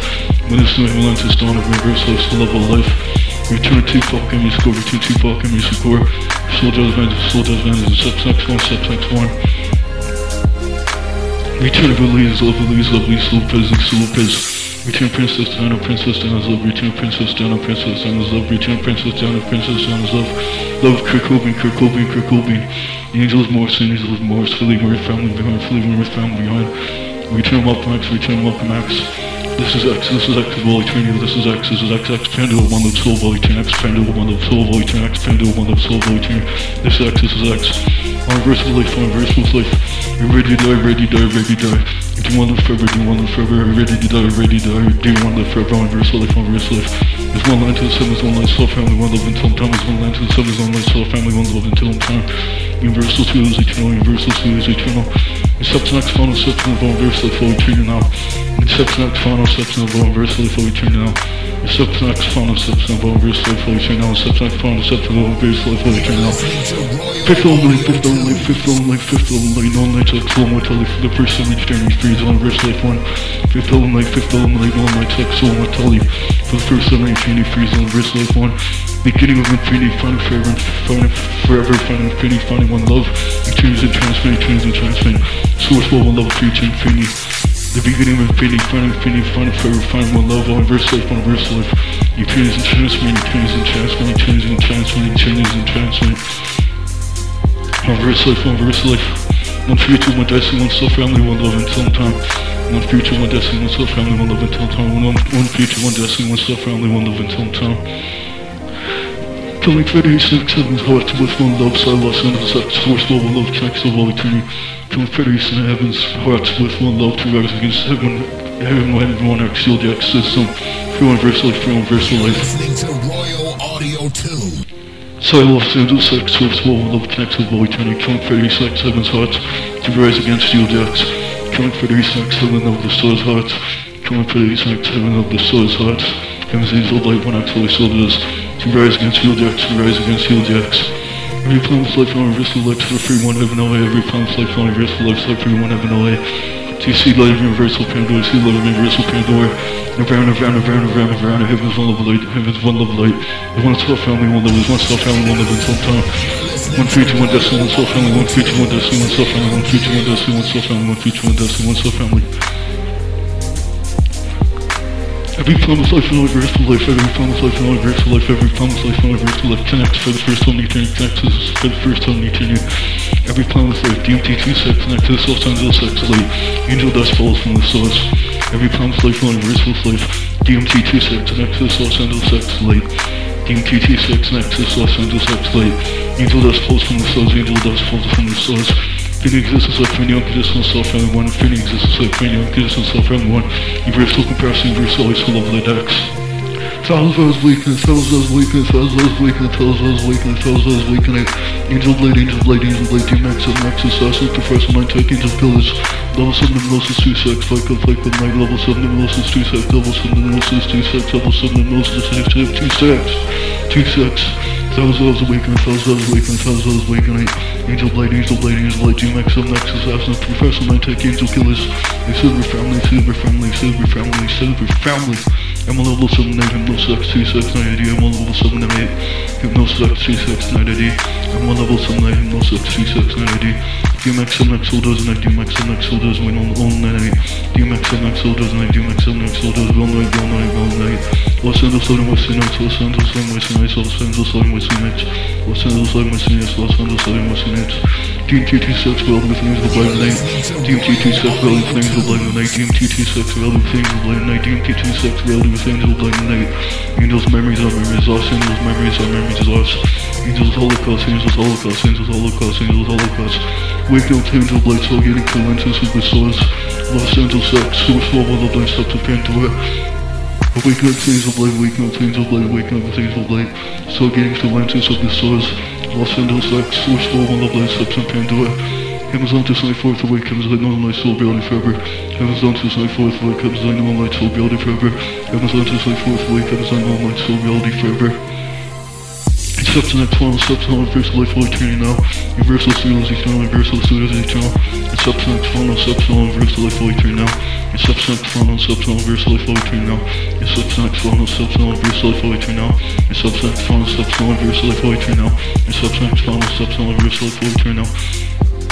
When it's new Atlantis, dawn of universal, I still a life. Return to fucking music, return to fucking music, or slow does man, slow does man, steps next one, steps next one. Return of Elise, love Elise, love Elise, Lopez, Lisa Lopez. Return Princess Diana, Princess Diana's love. Return Princess Diana, Princess Diana's love. Return Princess Diana, Princess Diana's love. Love Kurt Cobain, Kurt Cobain, Kurt Cobain. Angels Morse, Angels Morse, Philly Murray family behind, Philly Murray family behind. Return Malcolm X, return Malcolm X. This is X, this is X, Volley this is X, this is X, X, Pandora, one love soul, Volley Train, X, Pandora, one love soul, Volley X, Pandora, one love soul, Volley. This is X, this is X. Universal life, universal life. You're ready to die, ready to die, ready to die. Do you want live forever, do you want live forever, ready to die, ready to die, do you want live forever, universal life, universal life. There's one line to the sun, there's one line to the family, one love until time, there's one line to the sun, there's one line to the family, one love until time. Universal two is eternal, universal two is eternal. Accept next final section of universal life, will eternal now. Accept next final section of universal life, will eternal now. Accept next final section of universal life, will eternal now. Accept next final section of universal life, will eternal now. Fifth only, fifth only, fifth only, fifth only, no nights like slow mortality for the first time each journey, freeze on verse life one. Fifth only, fifth only, no nights like slow mortality for the first time each journey, freeze on verse life one. Beginning of infinity, finding forever, finding forever, finding infinity, finding one love, eternity and transmitting, eternity and transmitting, source love, one love, future infinity. The beginning of infinity, finding infinity, finding forever, finding one love, one verse life, one verse life. Eternity and transmitting, eternity and transmitting, eternity and transmitting, eternity and transmitting. One verse life, one verse life. One future, one destiny, one soul family, one love until time. One future, one destiny, one soul family, one love until time. One, one future, one destiny, one soul family, one love until time. Killing Federation Seven's hearts with one love, so I Los Angeles X, force love, love, connects of all eternity. Killing Federation Heaven's hearts with one love to rise against heaven, heaven, heaven, one X, shield the X system. Free universal free universal life. listening to Roy Audio Tunes. So I Los Angeles X, source of all love, connects of all eternity. Federation X, heaven's hearts to rise against shield the X. Federation X, heaven of the soul's hearts. Federation X, heaven of the soul's hearts. Heaven's angel light, one X, holy soul is. To rise against X, to rise against the X. Every planet's life on of life for free one heaven away. Every planet's life on of life for free one heaven. Do you see light of universal Pandora? See light of universal Pandora? Around, around, around, around, around. Heaven's one love light. Heaven's one love light. To self family, one love. One self family, one love in some time. One future, one destiny, one self family, one future, one destiny, one self family, one future, one destiny, one self family, one future, one destiny, one self family. Every promise life and of life, every promise life and of life, every promise life and of life, connect for the first time in eternity, connect to for the first time in eternity. Every promise life, DMT 26, connect to the Los Angeles X light, angel dust falls from the source. Every promise life and of life, DMT 26, connect to the Los Angeles X light. DMT 26, connect to the Angeles X light. Angel dust falls from the source, angel dust falls from the source. Infinity existence like for young existence self family one, infinity existence for young existence family one, universal comparison, universal ice full of the. Tells us weakness, us weakness, us weakness, us weakness, us weakness. Angel blade, angel blade, angel blade, D-Max, M-Max, Assassin, Professor Mind, Tech, Angel Pillars. Level 7 Nemesis 2 sex, Fight Club, Fight Club, Night, Level 7 Nemesis 2 sex, Level 7 Nemesis 2 sex, Level 7 Nemesis 2 sex, 2 sex, 2 sex. Thousand of awakening, thousand of awakening, thousand of awakening. Angel blade, angel blade, angel blade, G-Max, M-Max, Assassin, Professor Mind, Tech, Angel Killers. A silver family, silver family, silver family, silver family. I'm a level 7 8, Hypnosex 26 9 ID, I'm a level 7 8, Hypnosex 26 9 ID, I'm a level 7 8, Hypnosex 26 9 ID, DMX MX soldiers and I DMX MX soldiers win on all night, DMX MX soldiers and I DMX MX soldiers all night, all night, all night, Los Angeles Light West Nights, Los Angeles Light West Nights, Los Angeles Light West Nights, Los Angeles Light West Nights, Los Angeles Light West Nights, DMT 26 World with Things of Blind Night, DMT 26 World with Things of Blind Night, DMT 26 World with Things of Blind Night, DMT 26 World with Things of Blind Night, Angels memories are memories lost, angels memories are memories lost, Angels Holocaust, Angels Holocaust, Angels Holocaust, Angels Holocaust, Wake up to Angel Blight, so getting to lenses of the source, Los Angeles Sex, Source Love, all the blind steps of Pandora, Awaken up to Angel Blight, awaken up to Angel Blight, awaken up to Angel Blight, so getting to lenses of the source, Los Angeles Sex, Source Love, all the blind steps of Pandora, Amazon to my fourth awake, comes I know my soul reality forever. Amazon to my fourth awake, comes I know my soul reality forever. Amazon to my fourth awake, comes I know my soul reality forever. Step to next one, step to universal life will eternity now. Universal studios eternal, universal studios eternal. And step to next one, step to universal life will eternity now. And step to next one, step to universal life will eternity now. And step to next one, step to universal life will eternity now. And step to next one, step to universal life will eternity now. And step to next one, step to universal life will eternity now.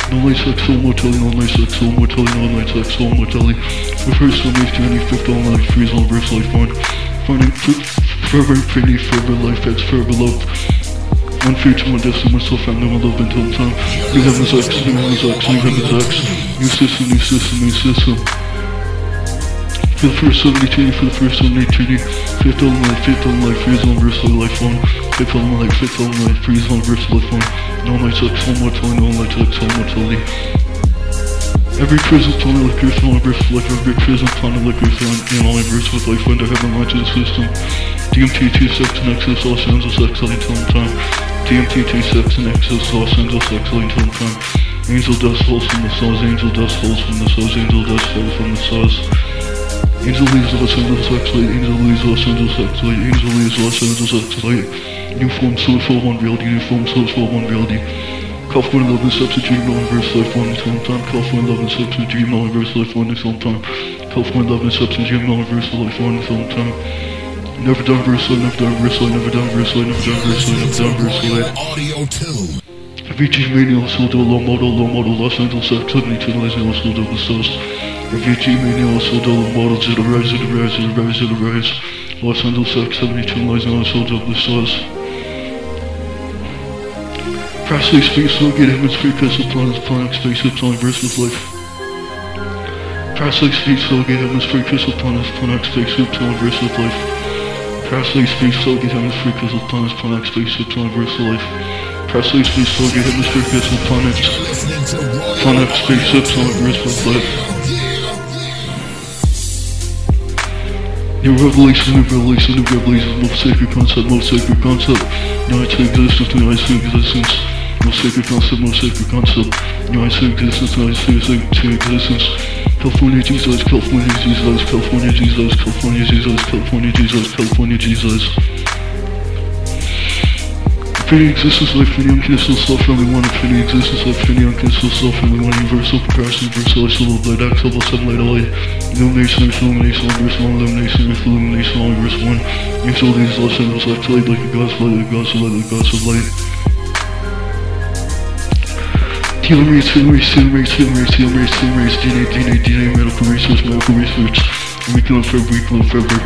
No light sex, soul mortality, no light sex, soul mortality, no light sex, soul mortality. The first one is journey, fifth all life, freeze all verse life one. Finding forever infinity, forever life, X, forever love. One future, one destiny, one self family, one love until time. New heaven's X, new heaven's X, new heaven's X. New system, new system, new system. For the first seven eternity, for the first seven eternity. Fifth all life, fifth all life, freeze all verse life one. Fifth all life, fifth all life, freeze all verse life one. No light sex, soul mortality, no light sex, soul mortality. Every prison planet like Earth, all verse like every prison planet like Earth, and all verse with life under heaven, light to the system. DMT 26 Nexus, Los Angeles X, until time. DMT 26 Nexus, Los Angeles X, until time. Angel dust falls from the stars, angel dust falls from the stars, angel dust falls from the stars. Angel leaves Los Angeles light, angel leaves Los Angeles light, angel leaves Los Angeles X light. Uniform source one reality, uniform source for one reality. California love and to dream on verse life one until time. California love and to dream on verse life one until time. California love and to dream on verse life one until time. Never done verse life, never done verse life, never done verse life, never done verse life, never done verse life. Audio 2. Avicii Mania also do low model, low model, Los Angeles X, 72 Leslie also do the stars. Avicii Mania also do low model, to the rise, to the rise, to the rise, to the rise. Los Angeles X, 72 Leslie also do the stars. So get him his free pistol planets, planet, space, on verse with life. So get him his free pistol planets, planet, space, on verse with life. So get him his free pistol planets, planet, space, on verse with life. So get him his free pistol planets, planet, space, on verse with life. New revelation, new revelation, new revelation, most sacred concept, most sacred concept. It's existence, it's existence. Most sacred concept, most sacred concept. Now it's existence, now it's existence. California Jesus, California Jesus, California Jesus, California Jesus, California Jesus, California Jesus. Infinity existence, life, infinity unconditional self, family one, infinity existence, life, infinity unconditional self, family one, universal comparison, universal isolate, light, X, level 7, light, light, illumination, earth, illumination, universe one, illumination, earth, illumination, universe one, use all these Los Angeles, light, light, like a god's light, like a god's light, like a god's light. Telomeres, telomeres, telomeres, telomeres, DNA, DNA, DNA, medical research, medical research, we live forever, we can live forever.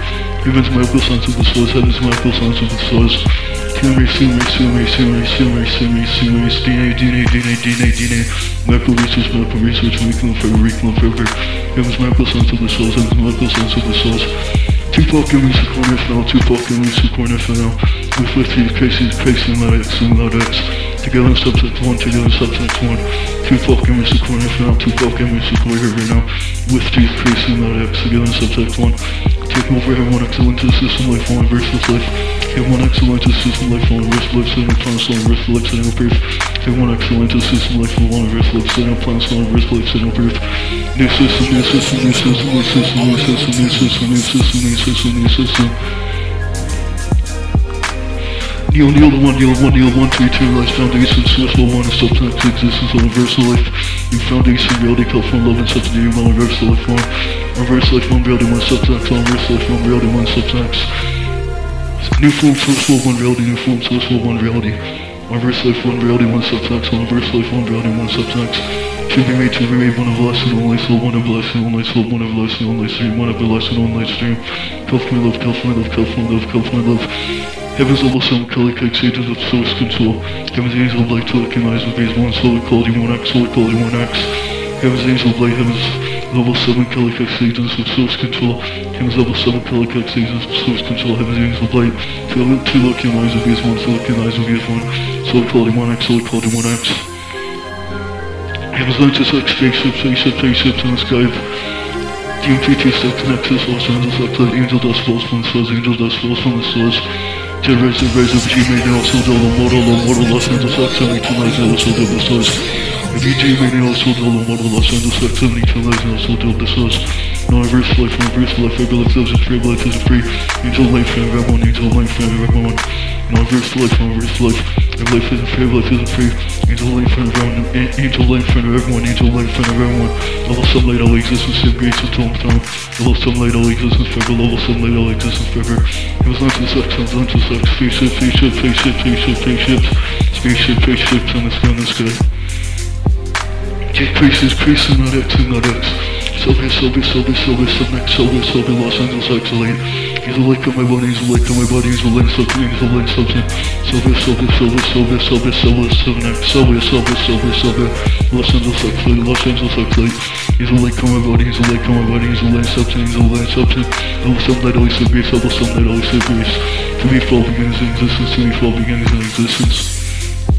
Heaven's medical science of the source, heaven's medical science of the source. DNA, DNA, DNA, DNA, DNA, medical research, medical research, we live forever, we can live forever. Heaven's medical science of the source, heaven's medical science of the source. Tupac and Lisa Corner for now, Tupac and Lisa Corner for. With with these cases, Casey and X. Together in subject one, together in subject one. Tupac and Lisa Corner for now, Tupac and Lisa Corner right now. With Casey and Loud X, together in subject one. Taking over everyone excellent to the system, life, one versus life. Everyone excellent to the system, life, one versus life, setting a plan, slowing versus life, setting a proof. Everyone excellent to the system, life, one versus life, setting a plan, slowing versus life, setting a proof. New system, new system, new system, new system, new system, new system, new system, new system, new system. Neil, Neil, the one, Neil, one, Neil, one, two, two, life, foundation, law, one, substance, existence, universal life, new foundation, reality, California, love, and substance, one, universal life, one, reverse life, one, reality, one, substance, universal life, one, reality, one, substance. New form, law, one, reality, new form, law, one, reality. Reverse life, one, reality, one, substance, reverse life, one, reality, one, substance. To be made, to be made, one of blessing, only soul, one of blessing, only soul, one of blessing, only stream, one of blessing, only stream. California love, California love, California love, California love. Heaven's level 7 color cake agents of source control. Heaven's angel of light to with these one solid quality 1x, solid quality 1x. Heaven's angel light, heaven's level 7 color cake agents of source control. Heaven's level 7 color cake agents of source control. Heaven's angel of light to, to recognize with these one, to recognize with these one. Solid quality 1x, solid quality 1x. Heaven's light to sex spaceships, spaceships, spaceships in the sky. DMT-6 Nexus, Los Angeles, Upload, Angel Dust falls from the source, Angel Dust falls from the source. Terrorists and raise of human and do the model, the mortal lessons of sex, and the tonight, and also the resource. And DJ Radio also told one of the Los Angeles Life 72,000 also told this us. No, I verse life, no, I verse life, I life thousand three, life Free Angel life, and rap one, angel life, and rap one. No, I verse life, no, I verse life, I life thousand three, life thousand three. Angel life, and rap one, angel life, and rap one, angel life, and rap Everyone. Level some light, all existence, same grace until I'm time. Level some light, all existence, forever. Level some light, all existence, forever. It was not to sex, it was not to sex. Spaceship, spaceship, spaceship, spaceship, spaceship, spaceship, spaceships. Increases, increasing, not X, not X. Silver, silver, silver, silver, subnext, silver, silver, Los Angeles, isolated. He's a lick on my body, he's a lick on my body, he's a lens, so clean, he's a lens, so clean. Silver, silver, silver, silver, silver, silver, subnext, silver, silver, silver, silver. Los Angeles, isolated, Los Angeles, isolated. He's a lick on my body, he's a lick on my body, he's a lens, so clean, he's a lens, so clean. Double sunlight, always agrees, double sunlight, always agrees. To me, fall begins in existence, to me, fall begins in existence.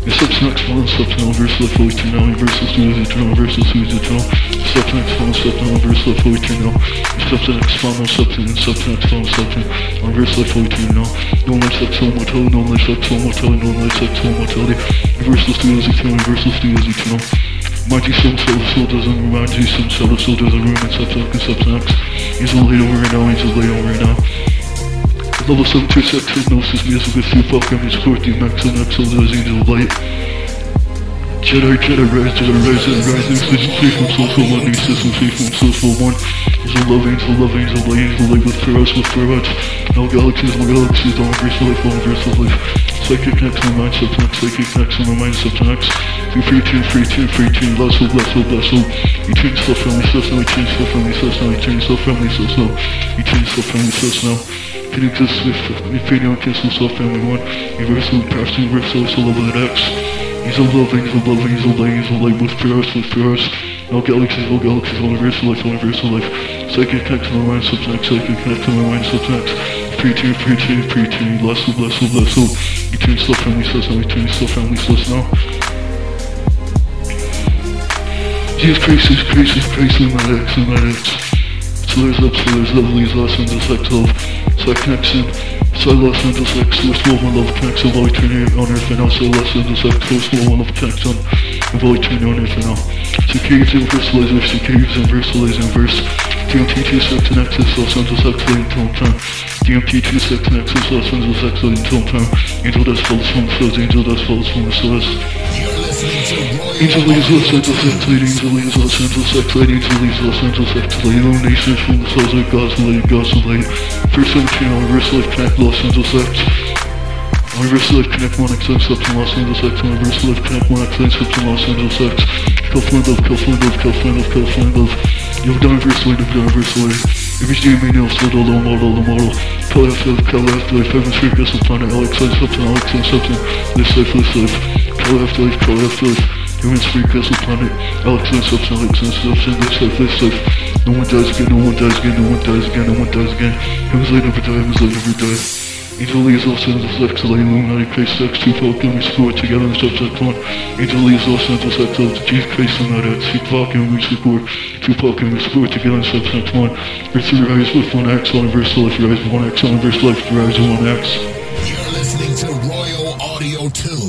Steps next one, steps now, verse left, fully turn now, versus who is eternal, versus who is eternal. Steps next one, step now, verse left, fully turn now. Steps next one, step in, steps next final, step in. On verse left, fully turn now. No life steps, no mortality, no life steps, no mortality, no life steps, no mortality. Versus who is eternal, versus who is eternal. Mighty soul, soul, soul doesn't remind you, some soul, soul doesn't ruin, steps up and steps next. He's all laid over right now, he's all laid over right now. Level 7 perception, gnosis, music, see, fuck, I'm his 14, max and axle, there's angel light. Jedi, Jedi, rise, Jedi, rise, Jedi, rise, new system, safe from social one, new system, safe from social one. Angel, love, angel, love, angel, light, angel, light, with Pharaohs, with Pharaohs. All galaxies, all galaxies, all embrace life, all embrace life. Psychic next on mind, subtext, psychic next on my mind, subtext. Free, free tune, free tune, free tune, bless, oh, bless, oh, bless, oh. You tune stuff me, stuff now, you tune stuff me, stuff now, you tune stuff me, stuff now. You tune stuff me, stuff now. Can exist with infinity on cancel self family one. Universal past universal so level at X. He's a love, he's a love, he's a light, he's a light with pure with pure No galaxies, no galaxies, all universal life, all universal life. Psychic connect to my mind, subtext, psychic connect to my mind, subtext preaching, preaching, preaching, bless you, bless you, bless you. You tune slow, family slows. now, you tune still family says now. Jesus Christ, Jesus Christ, Jesus Christ, Lunatics, Lunatics. Sellers up, sellers up, leaves Los Angeles X love. Side connection, side Los Angeles X, source love, one love connection, all eternity on earth and outside Los Angeles X, source love, one love connection, of all eternity on earth and out. Securities and verse, laser, securities and verse, laser, and verse universalize, inverse. DMT26 Nexus, Los Angeles X, Lane, Tom Time. DMT26 Nexus, Los Angeles X, Lane, Tom Time. Angel Dust falls from stars, Angel Dust falls from stars. Angel leaves Los Angeles X, Lane, Angel leaves Los Angeles X, Lane, Angel leaves Los Angeles X, Lane. Illuminations from the stars like God's light, God's light. First 17 on Reverse Life Connect, Los Angeles X. On Reverse Life Connect, 1x, up to Los Angeles X. On Reverse Life Connect, 1x, up to Los Angeles X. Kill Flame Love, Kill Flame Love, Kill Flame Love. You've Light, you've done Reverse Light. Every GMA nail, slow the model, the model. Kill Afterlife, Kill Afterlife, Heaven's Free Crystal Planet, Alex, Substance, Alex, and Substance. This life, this life. Kill Afterlife, Kill Afterlife. Humans free crystal planet, Alex substance, Alex and substance, this life, this life. No one dies again, no one dies again, no one dies again, no one dies again. Heaven's light never die, heaven's light never die. Angel leaves Los Angeles X, the Illuminati Christ X, Tupac and we score together in subset one. Angel leaves Los Angeles X, the Jesus Christ on that X, Tupac and we score, Tupac and we score together in subset one. Earth rise with one X on verse life, rise with one X on verse life, rise with one X. You're listening to Roy Audio Tunes.